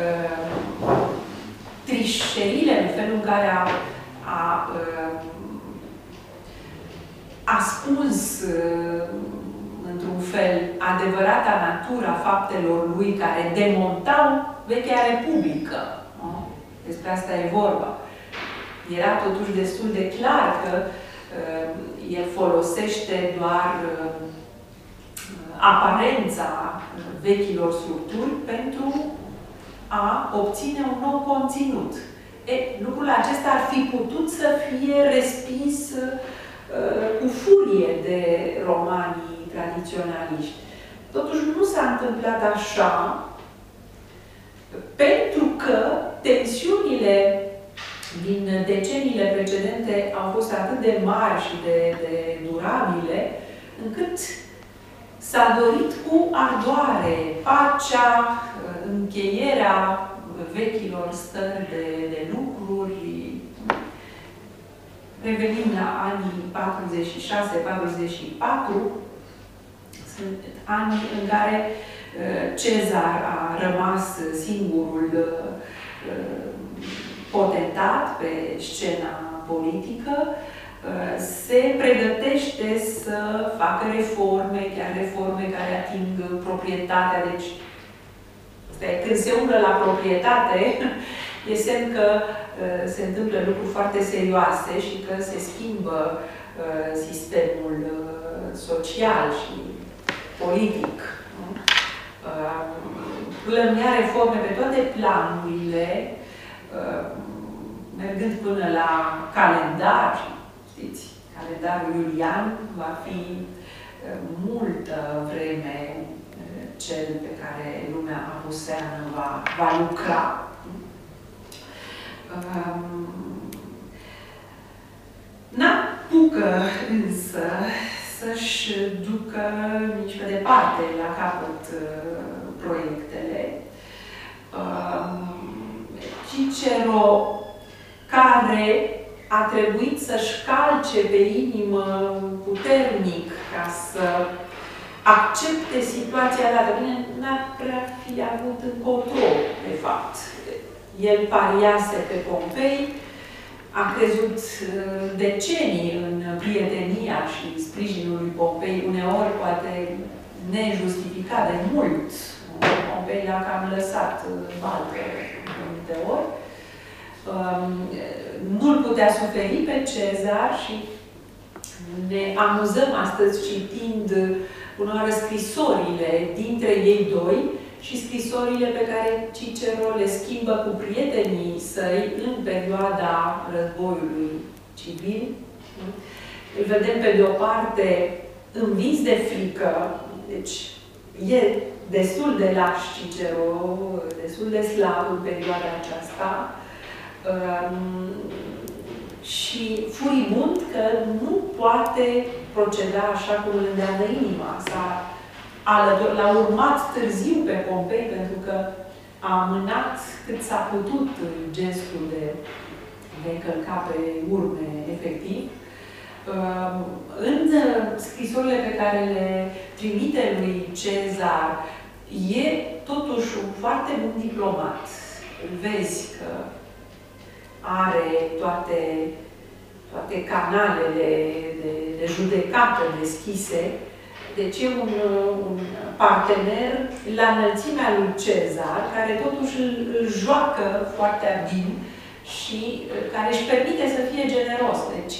uh, trișerile în felul în care a, a uh, ascuns uh, într-un fel adevărata natura faptelor lui care demontau vechea republică. Nu? Despre asta e vorba. Era totuși destul de clar că uh, el folosește doar uh, aparența vechilor structuri pentru a obține un nou conținut. E, lucrul acesta ar fi putut să fie respins uh, cu furie de romanii tradiționaliști. Totuși nu s-a întâmplat așa, pentru că tensiunile din deceniile precedente au fost atât de mari și de, de durabile, încât s-a dorit cu ardoare pacea, încheierea vechilor stări de, de lucruri. Revenim la anii 46-44, sunt ani în care uh, Cezar a rămas singurul uh, potentat pe scena politică, uh, se pregătește să facă reforme, chiar reforme care ating proprietatea, deci când se umblă la proprietate, e semn că uh, se întâmplă lucruri foarte serioase și că se schimbă uh, sistemul social și politic. Plănuia reforme pe toate planurile, mergând până la calendar, știți, calendarul Iulian va fi uh, multă vreme uh, cel pe care lumea apuseană va, va lucra. Um, N-apucă însă să-și ducă nici pe departe la capăt uh, proiectele. Um, Cicero care a trebuit să-și calce pe inimă puternic ca să accepte situația dată. Bine, n-ar prea fi avut încotro, de fapt. El pariase pe Pompei, a crezut uh, decenii în prietenia și sprijinul lui Pompei, uneori poate nejustificat de mult. Pompei l-a cam lăsat baltă de multe ori. Um, nu-l putea suferi pe Cezar și ne amuzăm astăzi citind uneori scrisorile dintre ei doi, și scrisorile pe care Cicero le schimbă cu prietenii săi în perioada războiului civil. Îl vedem pe de o parte învins de frică, deci e destul de laș Cicero, destul de slab în perioada aceasta, um, și furibund că nu poate proceda așa cum îl îndeamnă inima. S-a l-a urmat târziu pe Pompei pentru că a amânat cât s-a putut gestul de, de călca pe urme efectiv. Ehm, în scrisorile pe care le trimite lui Cezar, e totuși un foarte bun diplomat. Vezi că are toate, toate canalele de, de judecată deschise deci e un, un partener la înălțimea lui Cezar, care totuși îl, îl joacă foarte bine și uh, care își permite să fie generos. Deci,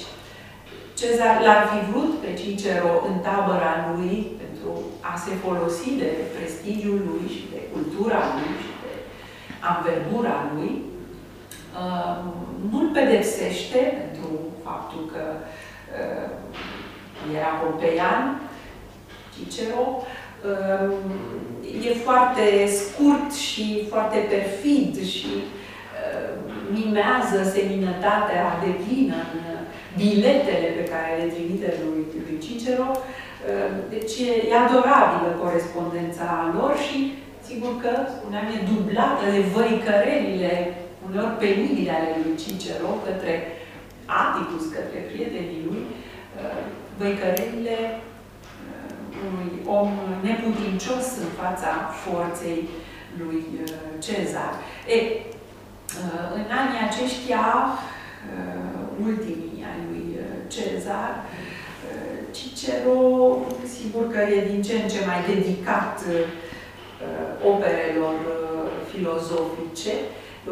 Cezar l-ar fi vrut pe Cicero în tabăra lui pentru a se folosi de prestigiul lui și de cultura lui și de anverbura lui. Uh, nu-l pedepsește pentru faptul că uh, era pompeian, Cicero, ehm, e foarte scurt și foarte perfid și ehm, mimează seminătatea de plină în biletele pe care le trimite lui, lui Cicero. Ehm, deci e adorabilă corespondența lor și sigur că, spuneam, e dublată de văicărelile uneori penibile ale lui Cicero către Atticus, către prietenii lui, văicărelile unui om neputincios în fața forței lui uh, Cezar. E, uh, în anii aceștia, uh, ultimii ai lui Cezar, Cicero, sigur că e din ce în ce mai dedicat operelor filozofice,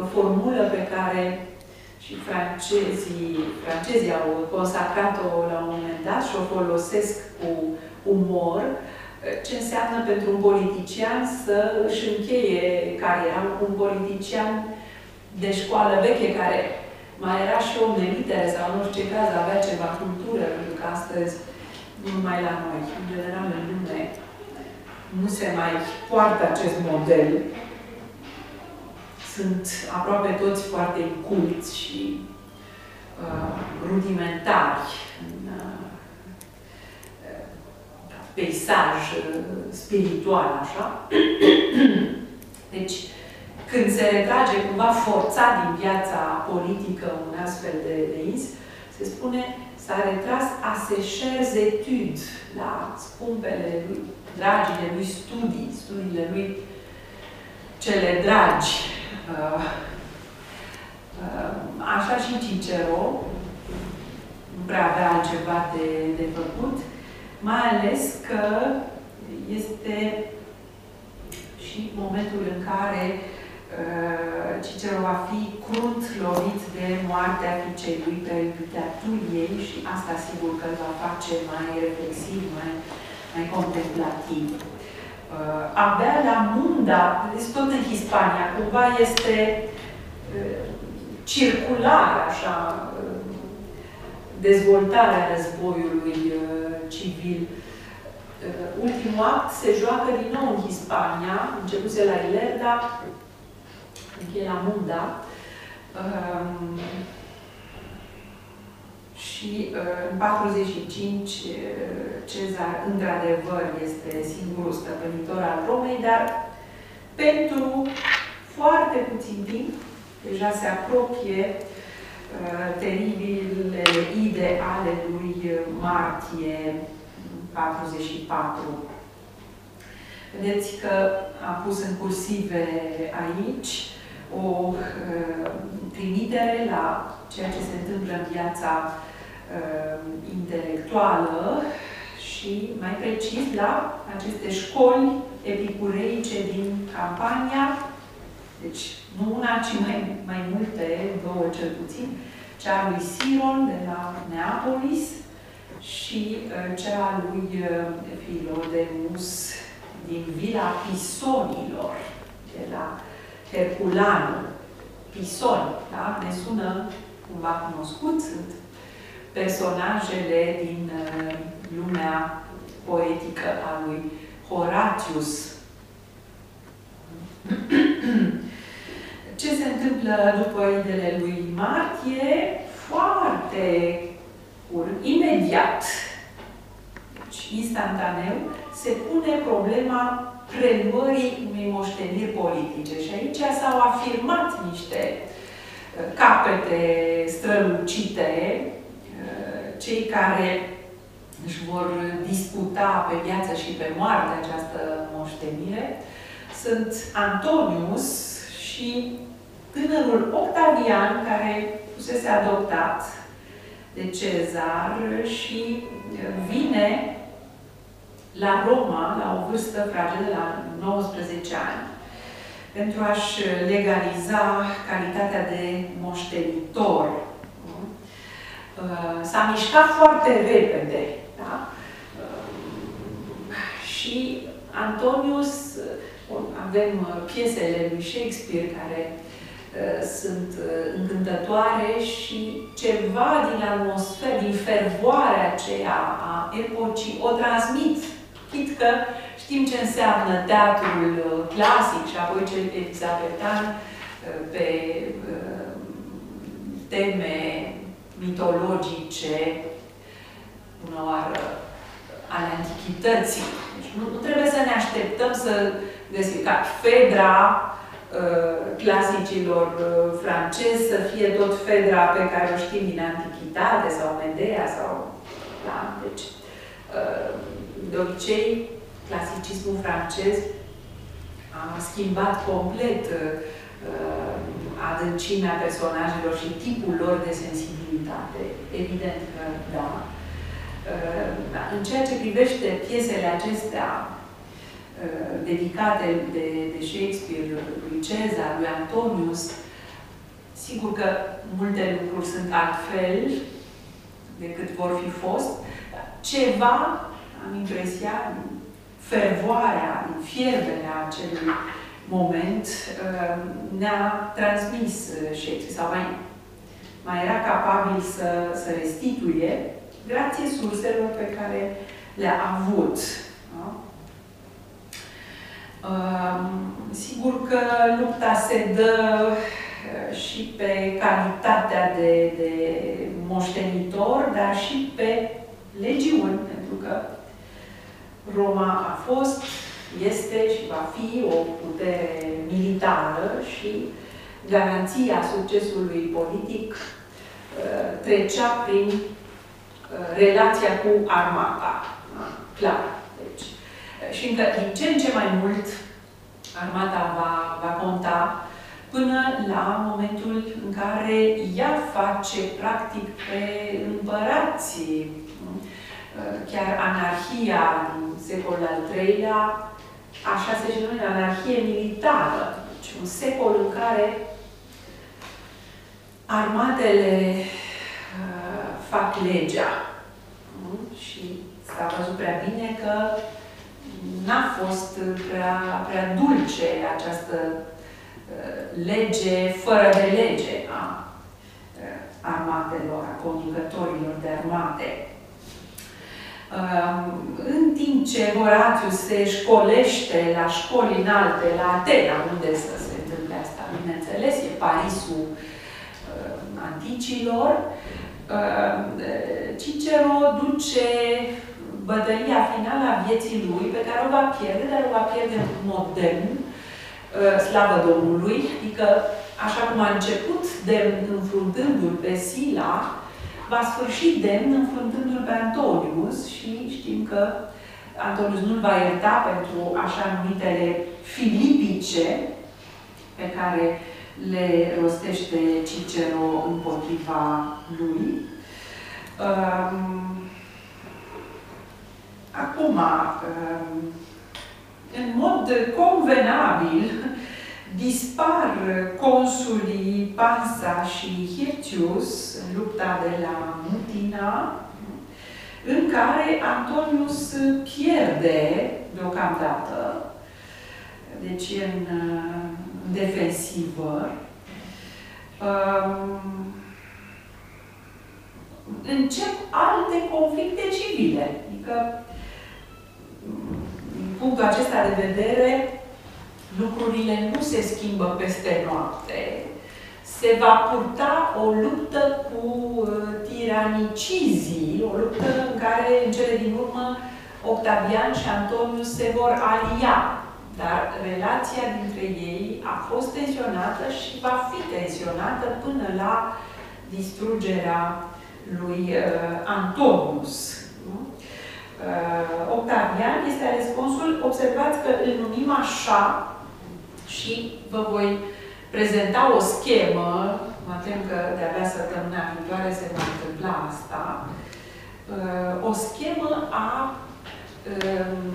o formulă pe care și francezii, francezii au consacrat-o la un moment dat și o folosesc cu umor, ce înseamnă pentru un politician să își încheie cariera, un politician de școală veche care mai era și om de litere sau în orice caz avea ceva cultură, pentru că astăzi, nu numai la noi, în general în lume, nu se mai poartă acest model. Sunt aproape toți foarte culți și uh, rudimentari în uh, peisaj uh, spiritual, așa. Deci, când se retrage cumva forțat din viața politică un astfel de, de ins, se spune s-a retras a se chers études, la scumpele lui, dragile lui studii, studiile lui cele dragi. Uh, uh, așa și Cicero, nu prea avea altceva de, de făcut, mai ales că este și momentul în care uh, Cicero va fi crunt lovit de moartea fiicei lui pe iubitea Tuliei și asta sigur că îl va face mai reflexiv, mai, mai contemplativ. Uh, abia la Munda, deci tot în Hispania, cumva este uh, circular, așa, uh, dezvoltarea războiului uh, civil. Uh, ultimul act se joacă din nou în Hispania, începuse la Ilerda, încheie la Munda. Um, și uh, în 45 Cezar, într-adevăr, este singurul stăpânitor al Romei, dar pentru foarte puțin timp, deja se apropie Uh, teribile ide ale lui Martie 44. Vedeți că am pus în cursive aici o uh, trimitere trimitere la ceea ce se întâmplă în viața uh, intelectuală și, mai precis, la aceste școli epicureice din campania, deci nu una, ci mai, mai multe, două cel puțin, cea a lui Siron de la Neapolis și uh, cea a lui uh, Filodemus din Vila Pisonilor, de la Herculanul. Pisoni, da? Ne sună cumva cunoscut, sunt personajele din uh, lumea poetică a lui Horatius. Ce se întâmplă după idele lui Martie? Foarte curând, imediat, deci instantaneu, se pune problema preluării unei moșteniri politice. Și aici s-au afirmat niște uh, capete strălucite, uh, cei care își vor disputa pe viață și pe moarte această moștenire, sunt Antonius și tânărul Octavian, care fusese adoptat de Cezar și vine la Roma, la o vârstă fragedă, la 19 ani, pentru a-și legaliza calitatea de moștenitor. Uh, s-a mișcat foarte repede. Da? Uh, și Antonius, avem piesele lui Shakespeare care uh, sunt încântătoare și ceva din atmosferă, din fervoarea aceea a epocii o transmit Chit că știm ce înseamnă teatrul uh, clasic și apoi cel elizabetan uh, pe uh, teme mitologice, bună oară, ale antichității. Deci nu, nu trebuie să ne așteptăm să găsim ca Fedra clasicilor francezi să fie tot Fedra pe care o știm din antichitate sau Medea sau... Da? Deci, de obicei, clasicismul francez a schimbat complet uh, adâncimea personajelor și tipul lor de sensibilitate. Evident că da. Uh, în ceea ce privește piesele acestea uh, dedicate de, de Shakespeare, lui Cezar, lui Antonius, sigur că multe lucruri sunt altfel decât vor fi fost, ceva am impresia, fervoarea, fierberea acelui moment uh, ne-a transmis uh, Shakespeare, sau mai, mai era capabil să, să restituie, grație surselor pe care le-a avut. Da? Uh, sigur că lupta se dă și pe calitatea de, de moștenitor, dar și pe legiuni, pentru că Roma a fost, este și va fi o putere militară și garanția succesului politic uh, trecea prin uh, relația cu armata. Da? Clar. Deci, uh, și încă din ce în ce mai mult armata va, va conta până la momentul în care ea face practic pe împărații chiar anarhia din secolul al III-lea, așa se numește anarhie militară. Deci un secol în care armatele uh, fac legea. Uh, și s-a văzut prea bine că n-a fost prea, prea dulce această uh, lege fără de lege a uh, armatelor, a conducătorilor de armate. În timp ce Horatius se școlește la școli înalte, la Atena, unde să se întâmple asta, bineînțeles, e Parisul uh, anticilor, uh, Cicero duce bătălia finală a vieții lui, pe care o va pierde, dar o va pierde modern, uh, slavă Domnului, adică așa cum a început de înfruntându-l pe Sila, va sfârși demn înfruntându-l pe Antonius și știm că Antonius nu-l va ierta pentru așa numitele filipice pe care le rostește Cicero împotriva lui. Um, acum, um, în mod convenabil, dispar consulii Pansa și Hirtius în lupta de la Mutina, în care Antonius pierde deocamdată, deci în, în defensivă. Um, încep alte conflicte civile. Adică, din punctul acesta de vedere, lucrurile nu se schimbă peste noapte. Se va purta o luptă cu uh, tiranicizii, o luptă în care, în cele din urmă, Octavian și Antonius se vor alia. Dar relația dintre ei a fost tensionată și va fi tensionată până la distrugerea lui uh, Antonius. Uh, Octavian este ales consul. Observați că îl numim așa și vă voi prezenta o schemă, mă tem că de-abia săptămâna viitoare se va întâmpla asta, uh, o schemă a um,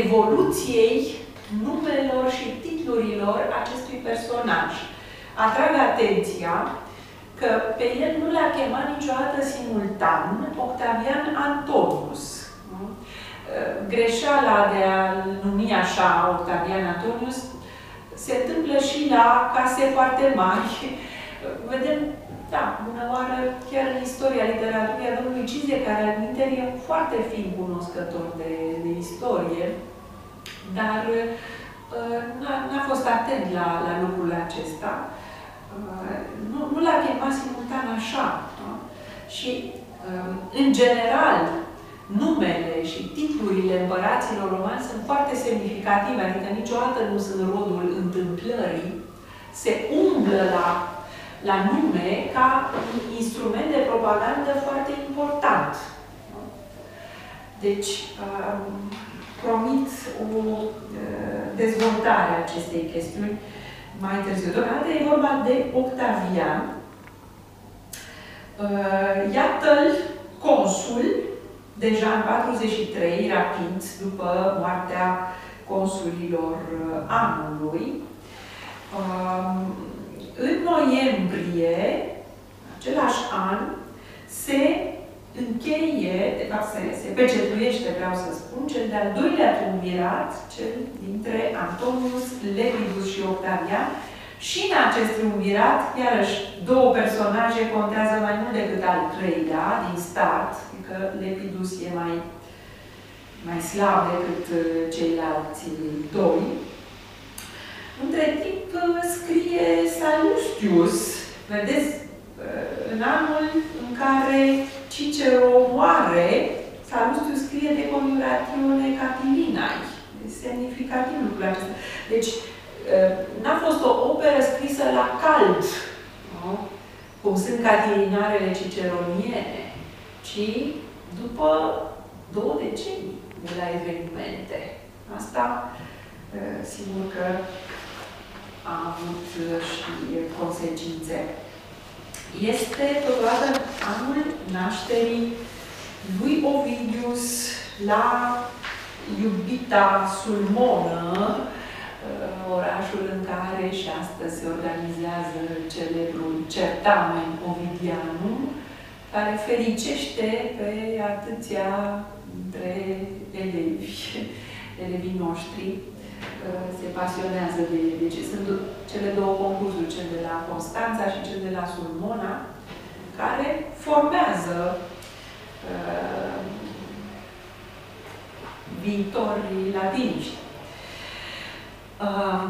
evoluției numelor și titlurilor acestui personaj. Atrag atenția că pe el nu l-a chemat niciodată simultan Octavian Antonius. Uh, greșeala de a numi așa Octavian Antonius se întâmplă și la case foarte mari. Vedem, da, bună oară, chiar în istoria literaturii a domnului Cize, care al e foarte fin cunoscător de, de istorie, dar uh, n-a fost atent la, la lucrul acesta. Uh, nu, nu l-a chemat simultan așa. Da? Și, uh, în general, numele și titlurile împăraților romani sunt foarte semnificative, adică niciodată nu sunt rodul întâmplării, se umblă la, la nume ca un instrument de propagandă foarte important. Deci, um, promit o uh, dezvoltare a acestei chestiuni mai târziu. Deocamdată e vorba de Octavian. Uh, iată-l consul deja în 43, rapid, după moartea consulilor uh, anului. Um, în noiembrie, același an, se încheie, de fapt se, se pecetuiește, vreau să spun, cel de-al doilea triumvirat, cel dintre Antonius, Lepidus și Octavian, și în acest triumvirat, iarăși, două personaje contează mai mult decât al treilea din start, că Lepidus e mai, mai slab decât uh, ceilalți doi. Între timp uh, scrie Salustius, vedeți, uh, în anul în care Cicero moare, Salustius scrie de Conjuratione Catilinae. Semnificativ lucrul acesta. Deci, n-a fost o operă scrisă la cald, nu? cum sunt catilinarele ciceroniene, ci după două decenii de la evenimente. Asta, sigur că a avut și consecințe. Este totodată anul nașterii lui Ovidius la iubita Sulmonă, orașul în care și astăzi se organizează celebrul certamen ovidianum, care fericește pe atâția dintre elevi, elevii noștri, se pasionează de, de ce sunt cele două concursuri, cel de la Constanța și cel de la Sulmona, care formează uh, viitorii latiniști. Uh,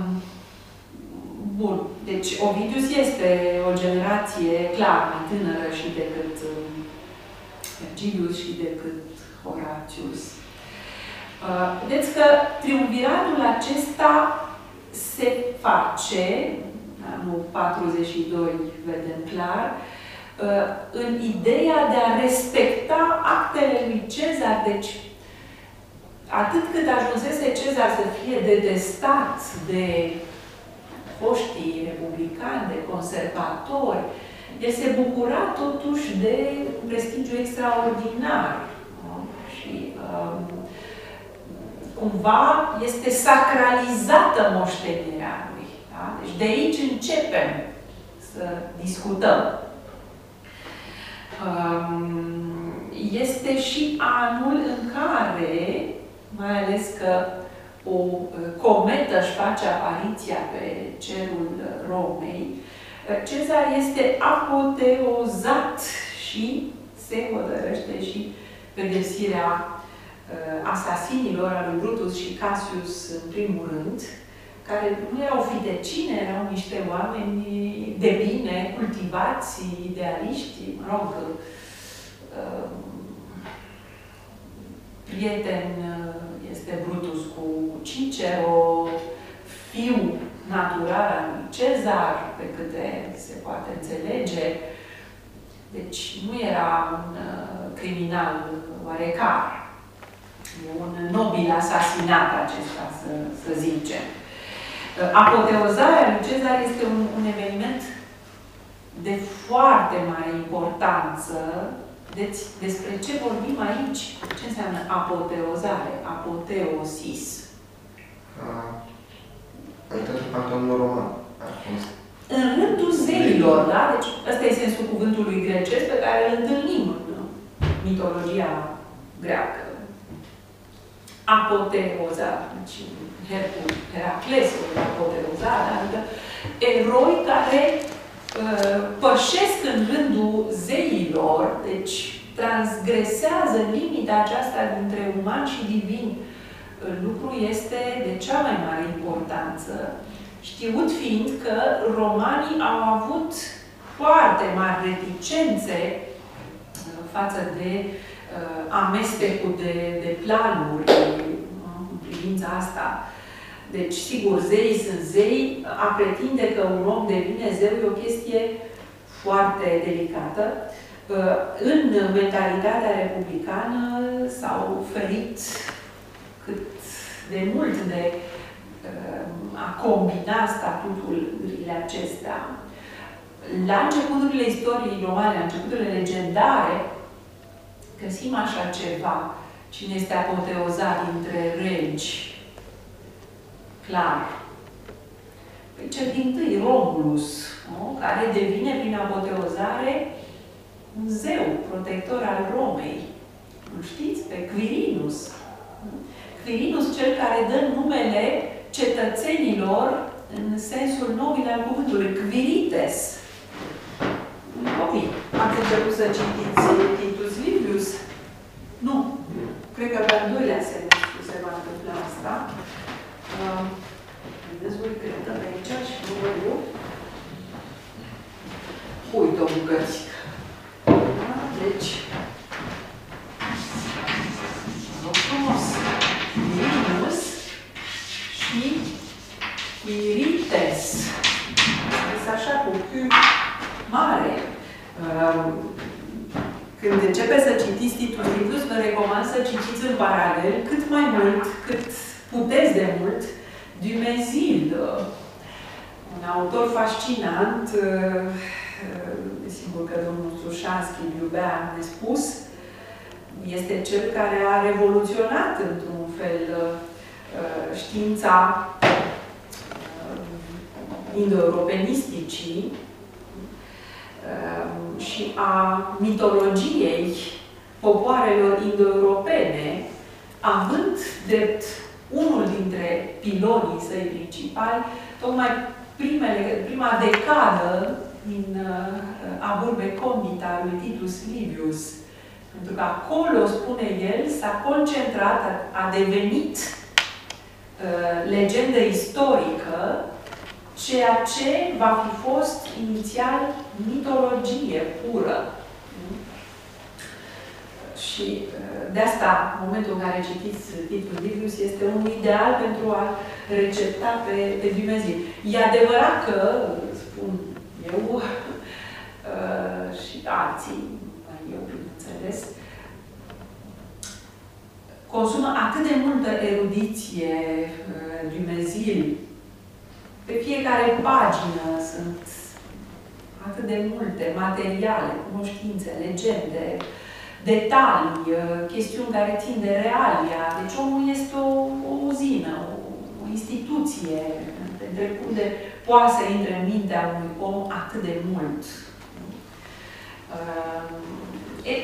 Bun. Deci Ovidius este o generație clar mai tânără și decât uh, Virgilius și decât Horatius. Uh, vedeți că triumviratul acesta se face, nu 42 vedem clar, uh, în ideea de a respecta actele lui Cezar. Deci, atât cât ajunsese Cezar să fie dedestat de foștii republicani, de conservatori, el se bucura totuși de un prestigiu extraordinar. Nu? Și um, cumva este sacralizată moștenirea lui. Da? Deci de aici începem să discutăm. Um, este și anul în care, mai ales că o uh, cometă își face apariția pe cerul Romei, uh, Cezar este apoteozat și se hotărăște și pedepsirea uh, asasinilor al lui Brutus și Cassius în primul rând, care nu erau fidecine, erau niște oameni de bine, cultivați, idealiști, mă rog, prieten este Brutus cu Cicero, fiu natural al lui Cezar, pe câte se poate înțelege. Deci nu era un uh, criminal oarecar, un nobil asasinat acesta, să, să zicem. Uh, apoteozarea lui Cezar este un, un eveniment de foarte mare importanță deci, despre ce vorbim aici? Ce înseamnă apoteozare? Apoteosis. Într-un panteonul roman. În rândul zeilor, da? Deci ăsta e sensul cuvântului grecesc pe care îl întâlnim în mitologia greacă. Apoteoza, deci Hercul, Heraclesul, apoteozarea, adică eroi care Uh, pășesc în rândul zeilor, deci transgresează limita aceasta dintre uman și divin. Uh, lucru este de cea mai mare importanță, știut fiind că romanii au avut foarte mari reticențe uh, față de amestecul de, de planuri în privința asta. Deci, sigur, zeii sunt zei. A pretinde că un om devine zeu e o chestie foarte delicată. Uh, în mentalitatea republicană s-au ferit cât de mult de uh, a combina statuturile acestea. La începuturile istoriei romane, la începuturile legendare, găsim așa ceva. Cine este apoteozat dintre regi, clar. Păi cel din tâi, Romulus, nu? care devine prin apoteozare un zeu, protector al Romei. Nu știți? Pe Quirinus. Quirinus, cel care dă numele cetățenilor în sensul nobil al cuvântului, Quirites. Copii, ați început să citiți Titus Livius? Nu. Cred că pe al doilea semestru se va întâmpla asta. Vedeți voi câtă pe aici și nu văd eu. Uite o bucățică. Deci, rog frumos, minus și irites. Este așa cu Q mare. Când începeți să citiți titlul Livius, vă recomand să citiți în paralel cât mai mult, cât puteți de mult, Dumezil, un autor fascinant, sigur că domnul Sușanski îl iubea nespus, este cel care a revoluționat într-un fel știința indo-europenisticii și a mitologiei popoarelor indo-europene, având drept unul dintre pilonii săi principali, tocmai primele, prima decadă din uh, Aburbe Condita lui Titus Livius. Pentru că acolo, spune el, s-a concentrat, a, a devenit uh, legendă istorică, ceea ce va fi fost inițial mitologie pură. Și uh, de asta, în momentul în care citiți titlul Livius, este un ideal pentru a recepta pe, pe Dumnezeu. E adevărat că, spun eu, uh, și alții, eu, bineînțeles, consumă atât de multă erudiție uh, Dumnezeu pe fie fiecare pagină sunt atât de multe materiale, cunoștințe, legende, detalii, uh, chestiuni care țin de realia. Deci omul este o, o uzină, o, o instituție, de unde poate să intre în mintea unui om atât de mult. Uh, e,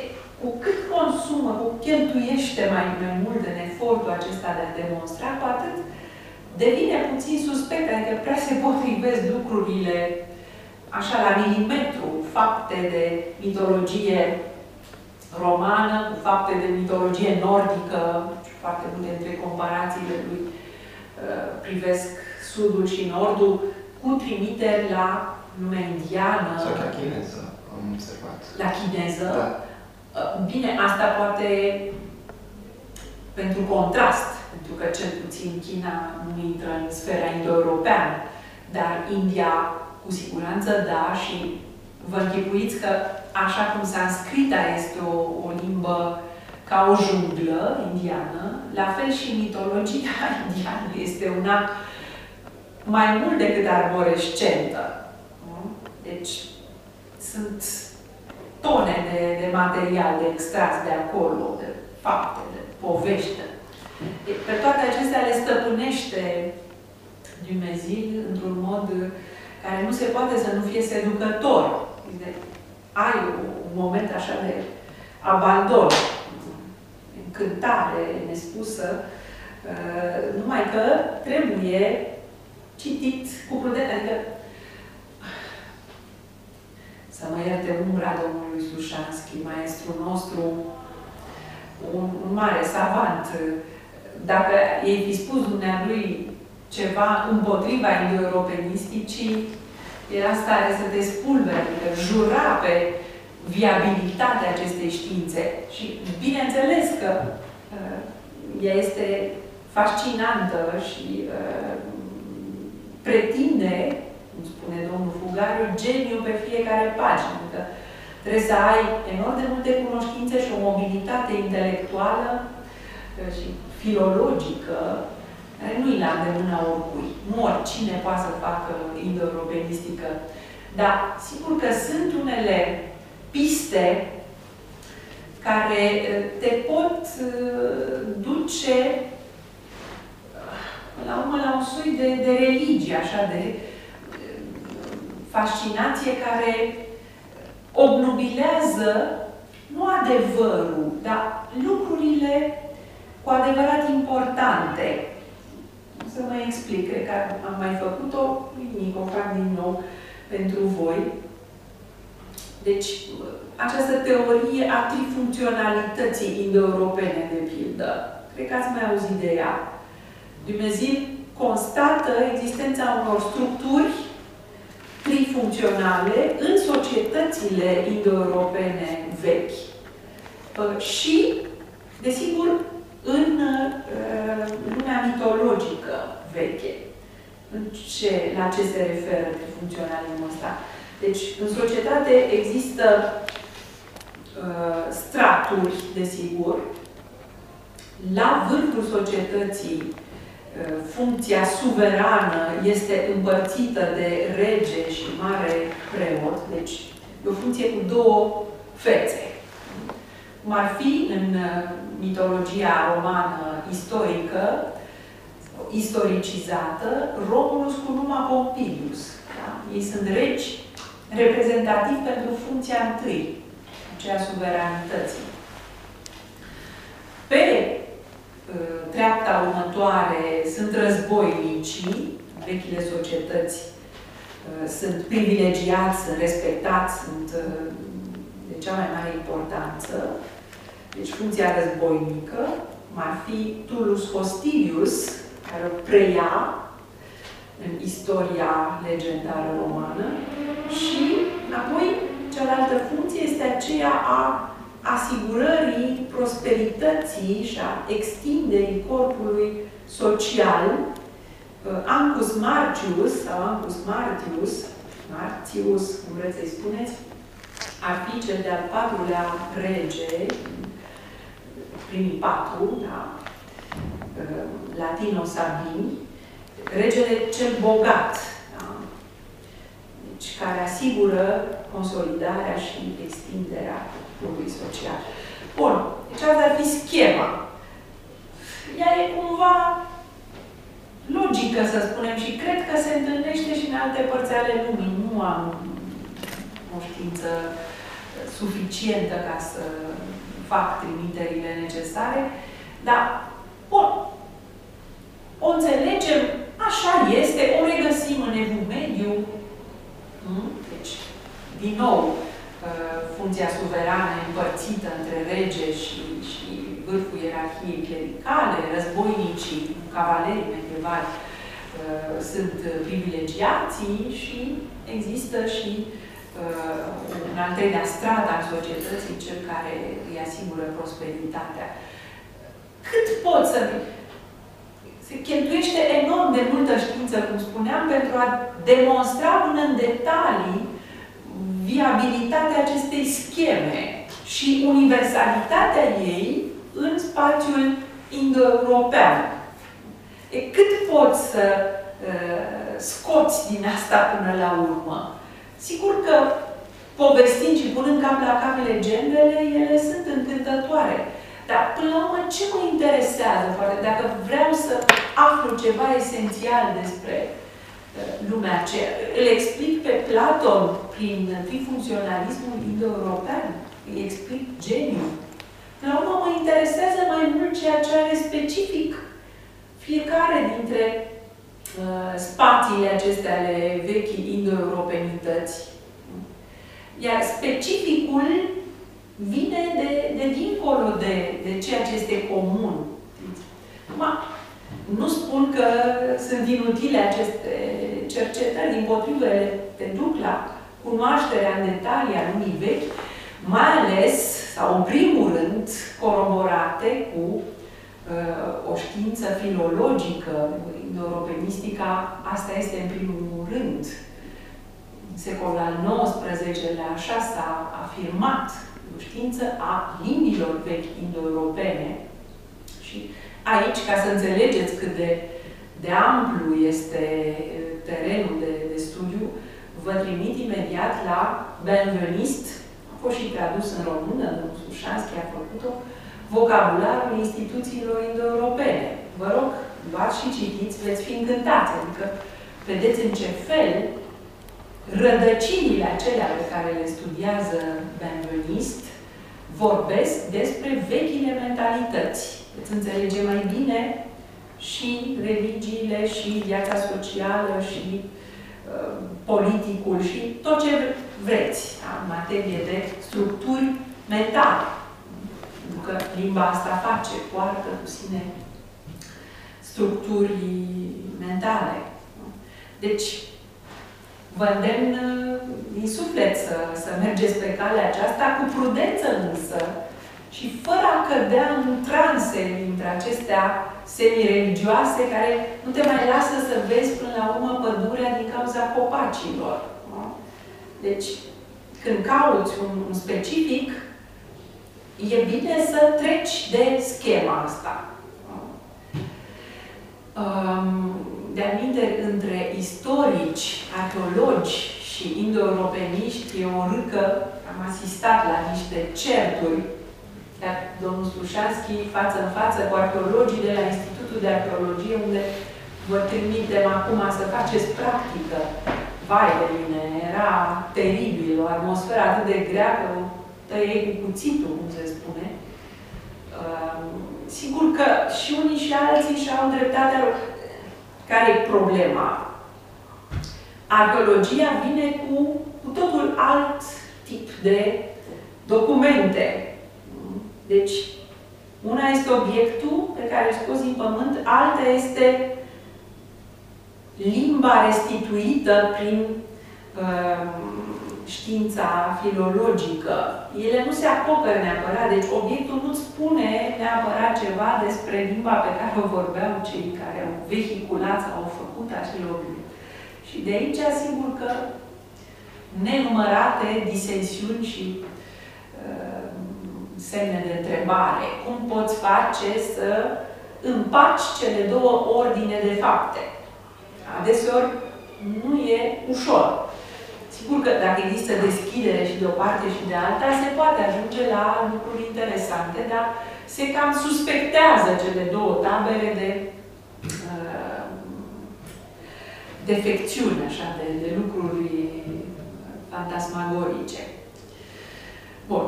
cu cât consumă, cu cheltuiește mai, mai mult în efortul acesta de a demonstra, cu atât devine puțin suspect, adică prea se potrivesc lucrurile așa la milimetru, fapte de mitologie romană cu fapte de mitologie nordică, foarte multe dintre comparațiile lui uh, privesc sudul și nordul, cu trimiteri la lumea indiană. Sau la chineză, am observat. La chineză. Da. Uh, bine, asta poate pentru contrast, pentru că cel puțin China nu intră în sfera indo-europeană, dar India cu siguranță da și vă închipuiți că așa cum sanscrita este o, o limbă ca o junglă indiană, la fel și mitologia indiană este una mai mult decât arborescentă. Deci sunt tone de, de material de extras de acolo, de fapte, de povește. Pe toate acestea le stăpânește Dumnezeu într-un mod care nu se poate să nu fie seducător. Ai un moment așa de abandon, încântare nespusă, uh, numai că trebuie citit cu prudență, adică să mă ierte umbra domnului Slușanski, maestru nostru, un, un mare savant. Dacă ei fi spus dumnealui ceva împotriva indo-europenisticii, era stare să te spulbere, adică jura pe viabilitatea acestei științe. Și bineînțeles că uh, ea este fascinantă și uh, pretinde, cum spune domnul Fugariu, geniu pe fiecare pagină. Că trebuie să ai enorm de multe cunoștințe și o mobilitate intelectuală uh, și filologică care nu-i la îndemâna oricui. Nu oricine poate să facă indo-europenistică. Dar sigur că sunt unele piste care uh, te pot duce la urmă la un soi de, de religie, așa, de fascinație care obnubilează nu adevărul, dar lucrurile cu adevărat importante. Să mă explic, cred că am mai făcut-o, nimic, o fac din nou pentru voi. Deci, această teorie a trifuncționalității indo-europene, de pildă, cred că ați mai auzit de ea. Dumnezeu constată existența unor structuri trifuncționale în societățile indo-europene vechi uh, și, desigur, în uh, lumea mitologică veche. În ce, la ce se referă trifuncționalismul ăsta? Deci, în societate există uh, straturi, desigur, la vârful societății funcția suverană este împărțită de rege și mare preot, deci e o funcție cu două fețe. Cum ar fi în uh, mitologia romană istorică, istoricizată, Romulus cu Numa Pompilius. Da? Ei sunt regi reprezentativi pentru funcția întâi, aceea suveranității. Pe treapta următoare sunt războinicii, vechile societăți uh, sunt privilegiați, sunt respectați, sunt uh, de cea mai mare importanță. Deci funcția războinică, ar fi Tullus Hostilius, care o preia în istoria legendară romană și apoi cealaltă funcție este aceea a asigurării prosperității și a extinderii corpului social, uh, Ancus Marcius sau Ancus Martius, Martius, cum vreți să-i spuneți, ar fi cel de-al patrulea rege, primii patru, da? Uh, Latino Sabini, regele cel bogat, da? care asigură consolidarea și extinderea grupului social. Bun, deci asta ar fi schema. Ea e cumva logică, să spunem, și cred că se întâlnește și în alte părți ale lumii. Nu am o știință suficientă ca să fac trimiterile necesare, dar, bun, o înțelegem, așa este, o regăsim în Evul Mediu. Hmm? Deci, din nou, uh, funcția suverană împărțită între rege și, și vârful ierarhiei clericale, războinicii, cavalerii medievali uh, sunt privilegiații și există și uh, un al treilea strat al societății, cel care îi asigură prosperitatea. Cât pot să se cheltuiește enorm de multă știință, cum spuneam, pentru a demonstra până în detalii viabilitatea acestei scheme și universalitatea ei în spațiul indo-european. E cât poți să uh, scoți din asta până la urmă? Sigur că povestind și punând cap la cap legendele, ele sunt încântătoare. Dar, până la urmă, ce mă interesează? Poate dacă vreau să aflu ceva esențial despre uh, lumea aceea, îl explic pe Platon prin trifuncționalismul indo-european, îi explic geniul. Până la urmă, mă interesează mai mult ceea ce are specific fiecare dintre uh, spațiile acestea ale vechii indo-europenități. Iar specificul vine de, de dincolo de, de ceea ce este comun. Ma, nu spun că sunt inutile aceste cercetări, din potrivă, te duc la cunoașterea în detalii a lumii vechi, mai ales, sau în primul rând, coroborate cu uh, o știință filologică, europenistica, asta este în primul rând. În secolul al XIX-lea așa s-a afirmat o știință a limbilor vechi indo-europene. Și aici, ca să înțelegeți cât de, de amplu este terenul de, de studiu, vă trimit imediat la Benvenist, a fost și tradus în română, domnul Sușanski a făcut-o, vocabularul instituțiilor indo-europene. Vă rog, luați și citiți, veți fi încântați, adică vedeți în ce fel rădăcinile acelea pe care le studiază Benvenist vorbesc despre vechile mentalități. Veți înțelege mai bine și religiile, și viața socială, și uh, politicul, și tot ce vreți da? în materie de structuri mentale. Pentru că limba asta face, poartă cu sine structuri mentale. Deci, vă îndemn uh, din suflet să, să mergeți pe calea aceasta, cu prudență însă, și fără a cădea în transe dintre acestea semi-religioase care nu te mai lasă să vezi până la urmă pădurea din cauza copacilor. Nu? Deci, când cauți un, un specific, e bine să treci de schema asta. Um, de aminte între istorici, arheologi și indo-europeniști e o râcă, am asistat la niște certuri, iar domnul Slușanski față în față cu arheologii de la Institutul de Arheologie, unde vă trimitem acum să faceți practică. Vai de mine, era teribil, o atmosferă atât de grea că tăiei cu cuțitul, cum se spune. Uh, sigur că și unii și alții și-au dreptatea lor. Care e problema? Arheologia vine cu, cu totul alt tip de documente. Deci, una este obiectul pe care îl scoți din pământ, alta este limba restituită prin uh, știința filologică. Ele nu se acoperă neapărat, deci obiectul nu spune neapărat ceva despre limba pe care o vorbeau cei care au vehiculat sau au făcut acel obiect. Și de aici, sigur că nenumărate disensiuni și uh, semne de întrebare. Cum poți face să împaci cele două ordine de fapte? Adeseori nu e ușor. Sigur că dacă există deschidere și de o parte și de alta, se poate ajunge la lucruri interesante, dar se cam suspectează cele două tabere de uh, defecțiuni, așa, de, de lucruri fantasmagorice. Bun.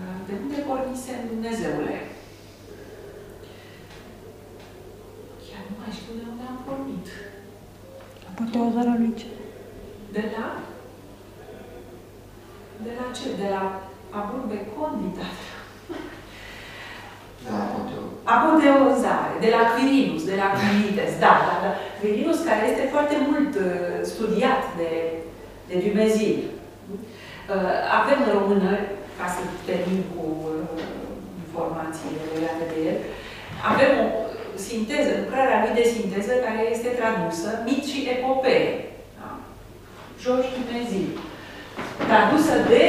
Uh, de unde pornise Dumnezeule? Chiar nu mai știu de unde am pornit. Apoteozarea lui ce? De la? De la ce? De la Aburbe Condita. Da, Apoteu. Apoteozare, de la Quirinus, de la Quirites, da, da, da. Quirinus care este foarte mult uh, studiat de, de Dumnezeu. Uh, avem în română, ca să termin cu uh, informațiile legate de el, avem o sinteză, lucrarea lui de sinteză care este tradusă, mit și epopee. Da? George Dumnezeu. Tradusă de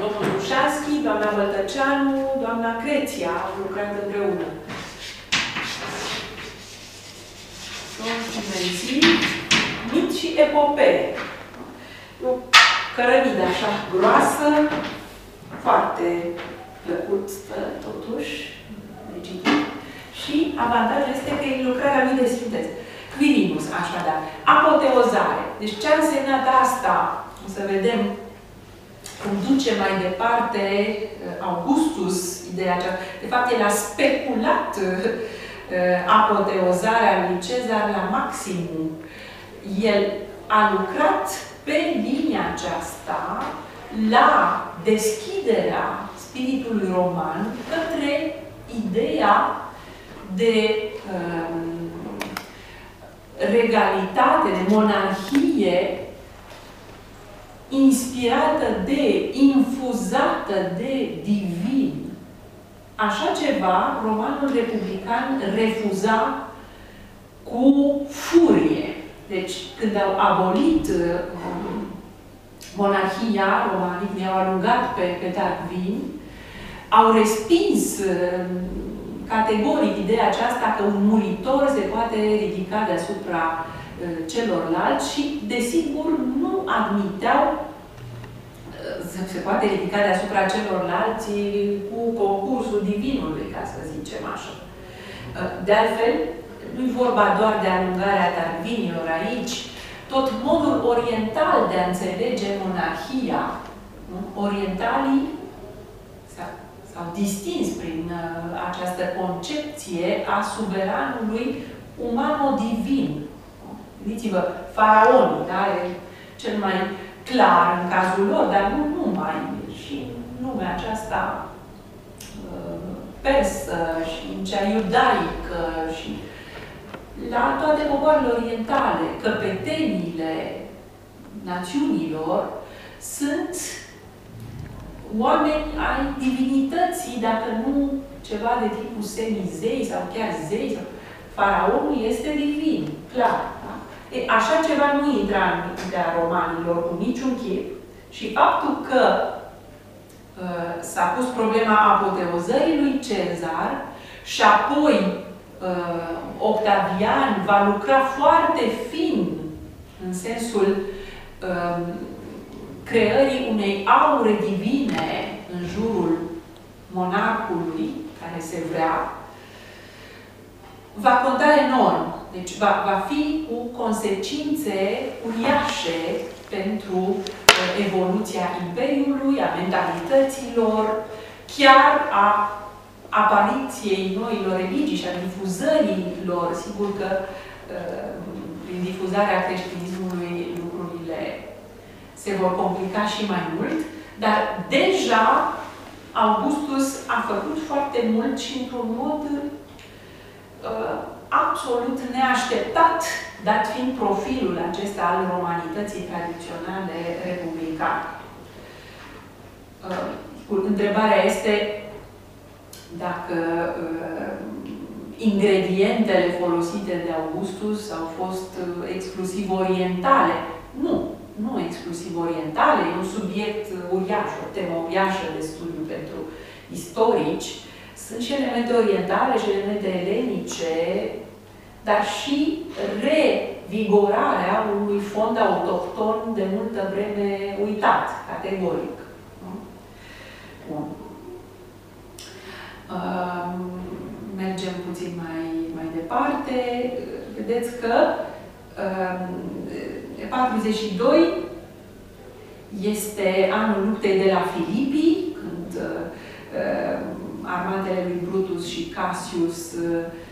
domnul Dușanski, doamna Băltăceanu, doamna Creția, au lucrat împreună. George Dumnezeu, mit și epopee. O cărămidă așa groasă, foarte plăcut, totuși, de citit. Și avantajul este că e lucrarea lui de sinteză. Quirinus, așadar. Apoteozare. Deci ce a însemnat asta? O să vedem cum duce mai departe uh, Augustus ideea aceasta. De fapt, el a speculat uh, apoteozarea lui Cezar la maximum. El a lucrat pe linia aceasta la deschiderea spiritului roman către ideea de um, regalitate, de monarhie inspirată de, infuzată de divin. Așa ceva, romanul republican refuza cu furie. Deci, când au abolit uh, monarhia, romanii ne-au alungat pe, pe Darwin, au respins uh, categoric ideea aceasta că un muritor se poate ridica deasupra uh, celorlalți și, desigur, nu admiteau uh, se poate ridica deasupra celorlalți cu concursul divinului, ca să zicem așa. Uh, de altfel, nu-i vorba doar de alungarea Darwinilor aici, tot modul oriental de a înțelege monarhia. Orientalii s-au distins prin uh, această concepție a suveranului umano-divin. Gândiți-vă, faraonul, da? E cel mai clar în cazul lor, dar nu numai. Și în lumea aceasta uh, persă și în cea iudaică și la toate popoarele orientale, căpeteniile națiunilor sunt oameni ai divinității, dacă nu ceva de tipul semizei sau chiar zei. Sau... Faraonul este divin, clar. Da? E, așa ceva nu intra în mintea romanilor cu niciun chip. Și faptul că uh, s-a pus problema apoteozării lui Cezar și apoi uh, Octavian va lucra foarte fin în sensul uh, creării unei aure divine în jurul monarhului care se vrea, va conta enorm. Deci va, va fi cu consecințe uriașe pentru uh, evoluția Imperiului, a mentalităților, chiar a apariției noilor religii și a difuzării lor. Sigur că uh, prin difuzarea creștinismului lucrurile se vor complica și mai mult, dar deja Augustus a făcut foarte mult și într-un mod uh, absolut neașteptat, dat fiind profilul acesta al romanității tradiționale republicane. Uh, întrebarea este dacă uh, ingredientele folosite de Augustus au fost uh, exclusiv orientale. Nu nu exclusiv orientale, e un subiect uriaș, o temă uriașă de studiu pentru istorici. Sunt și elemente orientale și elemente elenice, dar și revigorarea unui fond autohton de multă vreme uitat, categoric. Bun. Mergem puțin mai, mai departe. Vedeți că 42 este anul luptei de la Filipii, când armatele lui Brutus și Cassius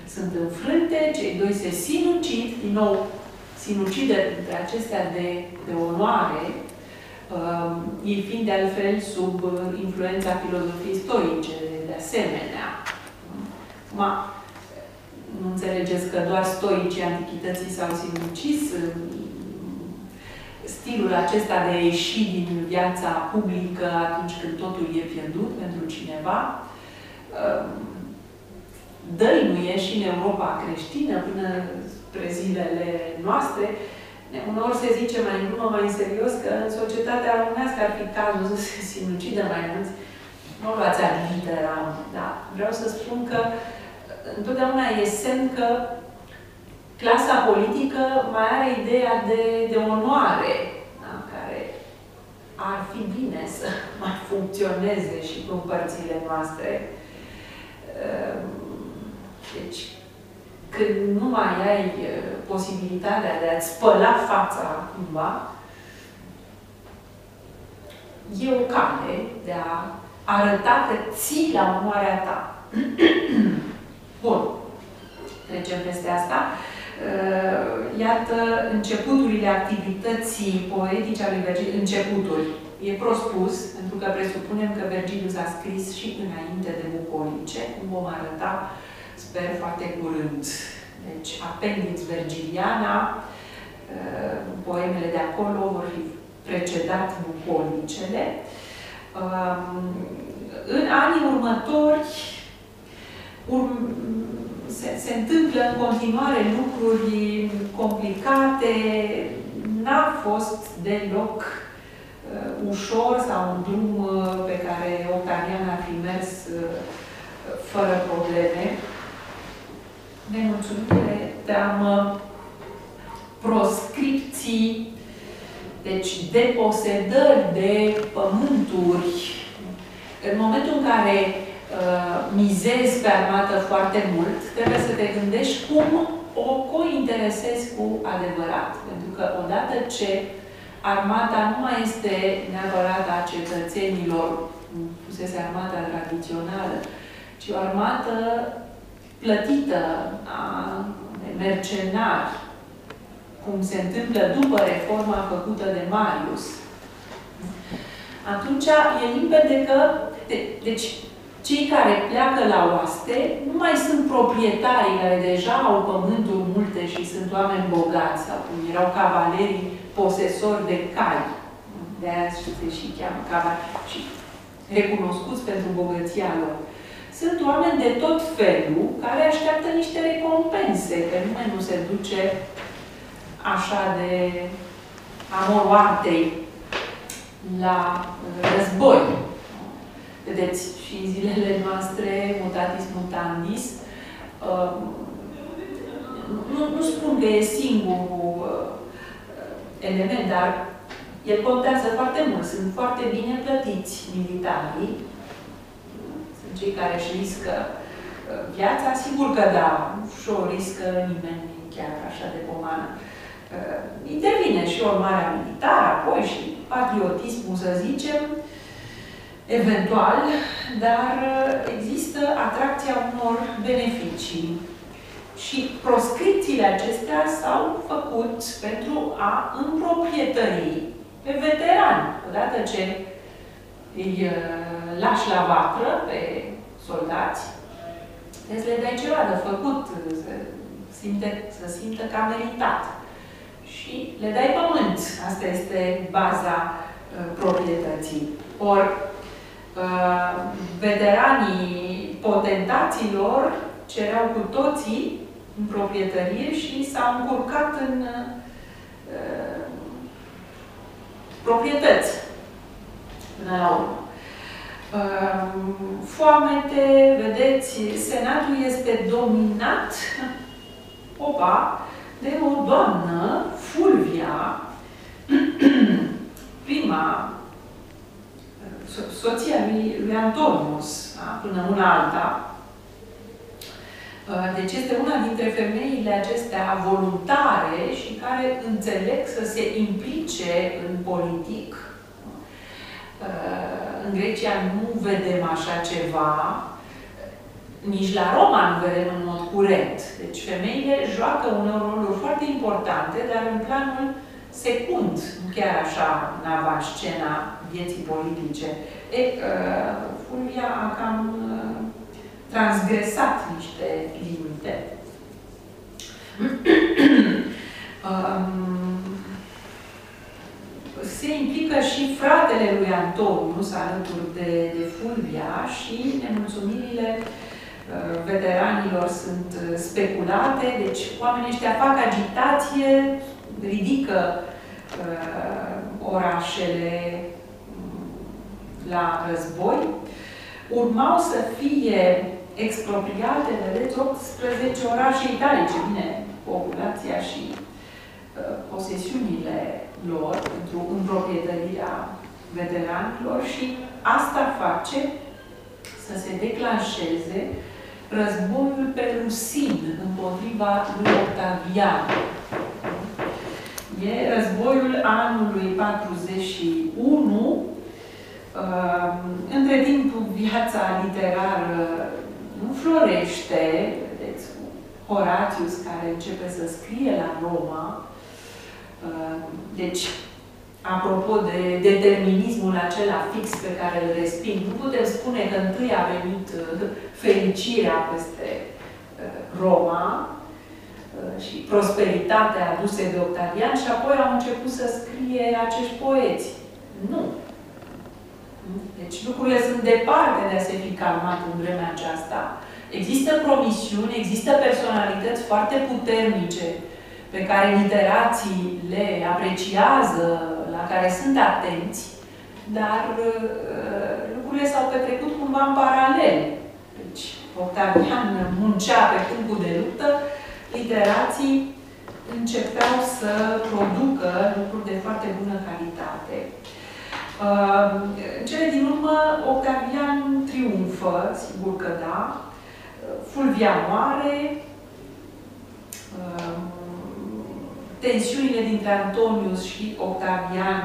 sunt înfrânte, cei doi se sinucid, din nou sinucide între acestea de, de onoare, uh, ei fiind de altfel sub influența filozofiei stoice, de asemenea. Acum, nu înțelegeți că doar stoicii antichității s-au sinucis, stilul acesta de a ieși din viața publică atunci când totul e pierdut pentru cineva, uh, dăinuie și în Europa creștină până spre zilele noastre. Uneori se zice mai în glumă, mai în serios, că în societatea românească ar fi cazul să se sinucidă mai mulți. Nu luați ad literam, da. Vreau să spun că întotdeauna e semn că clasa politică mai are ideea de, de onoare, da? care ar fi bine să mai funcționeze și cu părțile noastre. Ehm, deci, când nu mai ai posibilitatea de a-ți spăla fața cumva, e o cale de a arăta că ții la onoarea ta. Bun. Trecem peste asta. Iată începuturile activității poetice ale Vergiliu. Începuturi. E prospus, pentru că presupunem că Vergilius a scris și înainte de bucolice, cum vom arăta sper foarte curând. Deci, Appendix Vergiliana, uh, poemele de acolo vor fi precedat bucolicele. Um, în anii următori urm se, se întâmplă în continuare lucruri complicate, n-a fost deloc uh, ușor sau un drum uh, pe care Octavian ar fi mers uh, fără probleme nemulțumire, teamă, proscripții, deci deposedări de pământuri. În momentul în care uh, mizezi pe armată foarte mult, trebuie să te gândești cum o cointeresezi cu adevărat. Pentru că odată ce armata nu mai este neapărat a cetățenilor, fusese armata tradițională, ci o armată plătită a mercenari, cum se întâmplă după reforma făcută de Marius, atunci e limpede că, de, deci, cei care pleacă la oaste nu mai sunt proprietarii care deja au pământuri multe și sunt oameni bogați, sau cum erau cavalerii posesori de cai. De aia se și cheamă cavalerii și recunoscuți pentru bogăția lor. Sunt oameni de tot felul care așteaptă niște recompense, că nimeni nu se duce așa de amoroatei la război. Vedeți, și în zilele noastre, mutatis mutandis, uh, nu, nu spun că e singurul uh, element, dar el contează foarte mult. Sunt foarte bine plătiți militarii, cei care își riscă uh, viața, sigur că da, și o riscă nimeni chiar așa de pomană. Uh, intervine și urmarea militară, apoi și patriotismul, să zicem, eventual, dar uh, există atracția unor beneficii. Și proscripțiile acestea s-au făcut pentru a împroprietări pe veterani. Odată ce îi lași la vatră pe soldați, trebuie să le dai ceva de făcut, să simte, să simtă că a meritat. Și le dai pământ. Asta este baza uh, proprietății. Or, uh, veteranii potentaților cereau cu toții în proprietărie și s-au încurcat în uh, proprietăți până la urmă. Ehm, foamete, vedeți, Senatul este dominat, opa, de o doamnă, Fulvia, prima soția lui, lui Antonius, da? până una alta. Deci este una dintre femeile acestea voluntare și care înțeleg să se implice în politic. În Grecia nu vedem așa ceva, nici la Roma nu vedem în mod curent. Deci femeile joacă unor roluri foarte importante, dar în planul secund, nu chiar așa în scena vieții politice. E, uh, Fulvia a cam uh, transgresat niște limite. um, se implică și fratele lui Antonius alături de, de Fulvia și nemulțumirile uh, veteranilor sunt uh, speculate, deci oamenii ăștia fac agitație, ridică uh, orașele mm, la război. Urmau să fie expropriate, vedeți, 18 orașe italice, bine, populația și uh, posesiunile lor pentru împroprietărirea veteranilor și asta face să se declanșeze războiul perusin împotriva lui Octavian. E războiul anului 41. Uh, între timp, viața literară nu florește. Vedeți, Horatius, care începe să scrie la Roma, uh, deci, apropo de determinismul acela fix pe care îl resping, nu putem spune că întâi a venit uh, fericirea peste Roma, Uh, și prosperitatea aduse de Octavian și apoi au început să scrie acești poeți. Nu. Deci lucrurile sunt departe de a se fi calmat în vremea aceasta. Există promisiuni, există personalități foarte puternice pe care literații le apreciază, la care sunt atenți, dar uh, lucrurile s-au petrecut cumva în paralel. Deci, Octavian muncea pe câmpul de luptă, literații începeau să producă lucruri de foarte bună calitate. Uh, în cele din urmă, Octavian triumfă, sigur că da, Fulvia moare, uh, tensiunile dintre Antonius și Octavian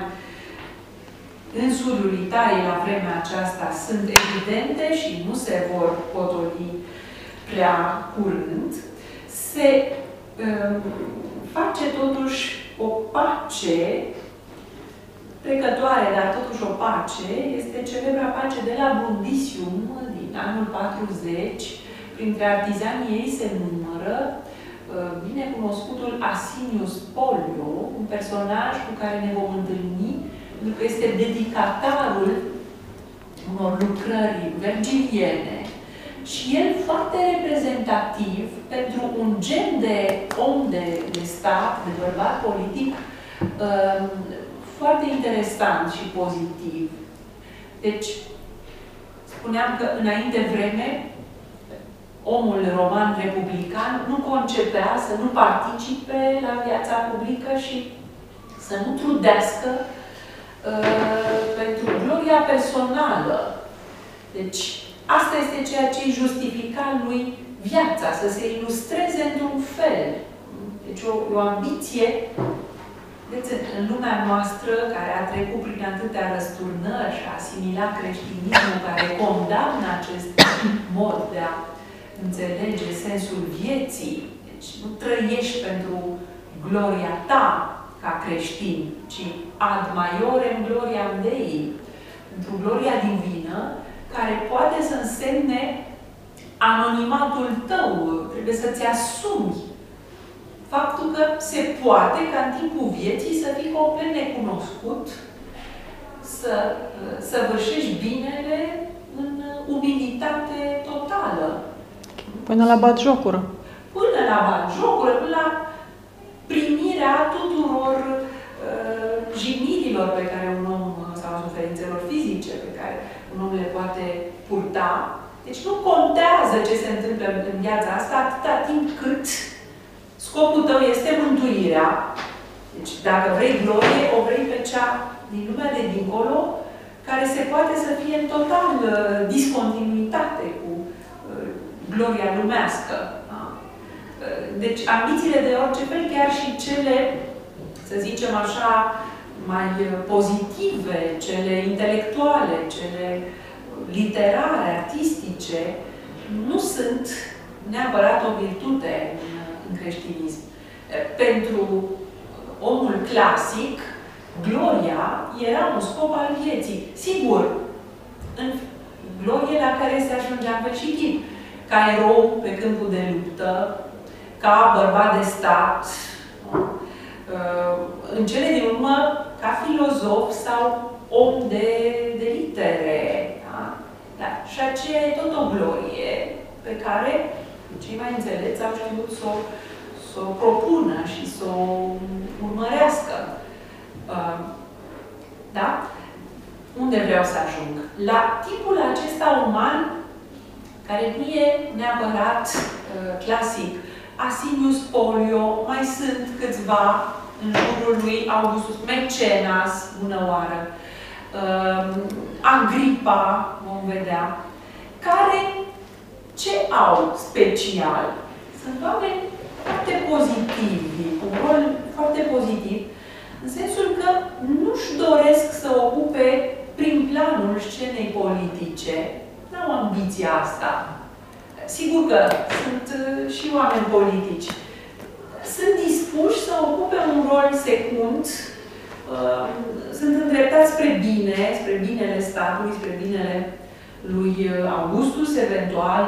în sudul Italiei la vremea aceasta sunt evidente și nu se vor potoli prea curând se um, face totuși o pace trecătoare, dar totuși o pace, este celebra pace de la Bundisium din anul 40. Printre artizanii ei se numără uh, bine cunoscutul Asinius Polio, un personaj cu care ne vom întâlni, pentru că este dedicatarul unor lucrări vergiliene, și el foarte reprezentativ pentru un gen de om de, de stat, de bărbat politic, um, foarte interesant și pozitiv. Deci, spuneam că înainte vreme, omul roman republican nu concepea să nu participe la viața publică și să nu trudească uh, pentru gloria personală. Deci, Asta este ceea ce îi justifica lui viața, să se ilustreze într-un fel. Deci o, o ambiție Vedeți, în lumea noastră, care a trecut prin atâtea răsturnări și a asimilat creștinismul, care condamnă acest mod de a înțelege sensul vieții, deci nu trăiești pentru gloria ta ca creștin, ci ad maiorem gloria Dei, pentru gloria divină, care poate să însemne anonimatul tău, trebuie să-ți asumi faptul că se poate ca în timpul vieții să fii complet necunoscut, să săvârșești binele în umilitate totală. Până la bat jocură. Până la bat jocură, până la primirea tuturor uh, jignirilor pe care un om, sau suferințelor fizice pe care un om le poate purta. Deci nu contează ce se întâmplă în viața asta atâta timp cât scopul tău este mântuirea. Deci, dacă vrei glorie, o vrei pe cea din lumea de dincolo, care se poate să fie în total uh, discontinuitate cu uh, gloria lumească. Da? Uh, deci, ambițiile de orice fel, chiar și cele, să zicem așa, mai uh, pozitive, cele intelectuale, cele literare, artistice, nu sunt neapărat o virtute în, în creștinism. Pentru omul clasic, gloria era un scop al vieții. Sigur, în glorie la care se ajungea pe și chip. Ca erou pe câmpul de luptă, ca bărbat de stat, în cele din urmă, ca filozof sau om de, de litere. Da? Da. Și aceea e tot o glorie pe care cei mai înțelepți au știut să o, să o propună și să o urmărească. Uh, da? Unde vreau să ajung? La tipul acesta uman, care nu e neapărat uh, clasic. Asinius Polio, mai sunt câțiva în jurul lui Augustus Mecenas, bună oară, uh, Agripa, vom vedea, care ce au special? Sunt oameni foarte pozitivi, cu un rol foarte pozitiv, în sensul că nu-și doresc să ocupe prin planul scenei politice. N-au ambiția asta. Sigur că sunt uh, și oameni politici. Sunt dispuși să ocupe un rol secund, uh, sunt îndreptați spre bine, spre binele statului, spre binele lui Augustus, eventual,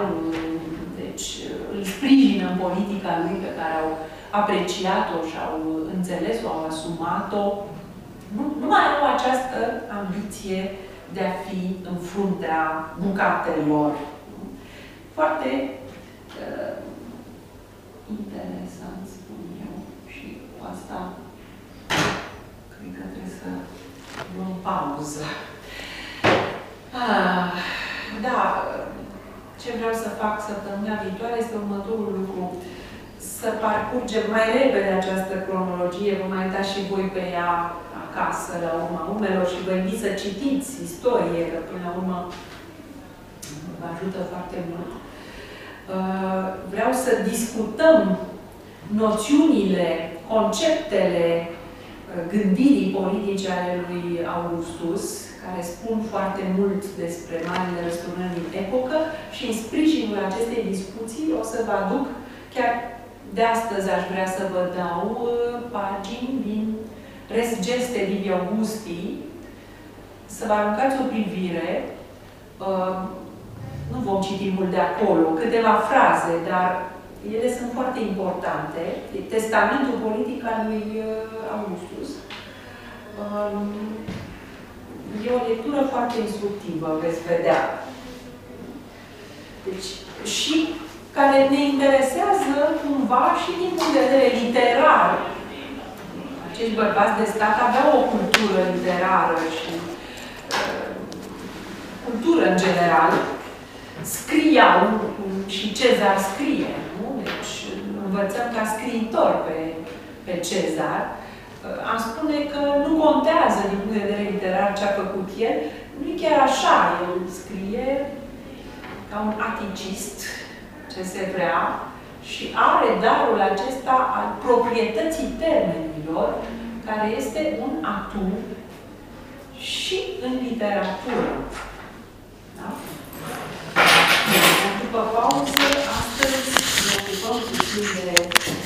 deci îl sprijină în politica lui pe care au apreciat-o și au înțeles-o, au asumat-o. Nu, nu mai au această ambiție de a fi în fruntea bucatelor. Foarte uh, interesant, spun eu, și cu asta cred că trebuie să luăm pauză. Ah, da, ce vreau să fac săptămâna viitoare este următorul lucru. Să parcurgem mai repede această cronologie, vă mai dați și voi pe ea acasă, la urma urmelor, și vă invit să citiți istorie, că până la urmă vă ajută foarte mult. Uh, vreau să discutăm noțiunile, conceptele uh, gândirii politice ale lui Augustus, care spun foarte mult despre marile răsturnări din epocă și în sprijinul acestei discuții o să vă aduc, chiar de astăzi aș vrea să vă dau uh, pagini din Res Geste Livia Augusti, să vă aruncați o privire. Uh, nu vom citi mult de acolo, câteva fraze, dar ele sunt foarte importante. E testamentul politic al lui uh, Augustus. Um, E o lectură foarte instructivă, veți vedea. Deci, și care ne interesează cumva și din punct de vedere literar. Acești bărbați de stat aveau o cultură literară și uh, cultură în general. Scriau și Cezar scrie, nu? Deci învățăm ca scriitor pe, pe Cezar. Am spune că nu contează din punct de vedere literar ce a făcut el. Nu e chiar așa. El scrie ca un aticist, ce se vrea, și are darul acesta al proprietății termenilor, care este un atu și în literatură. Da? După pauză, astăzi ne ocupăm puțin de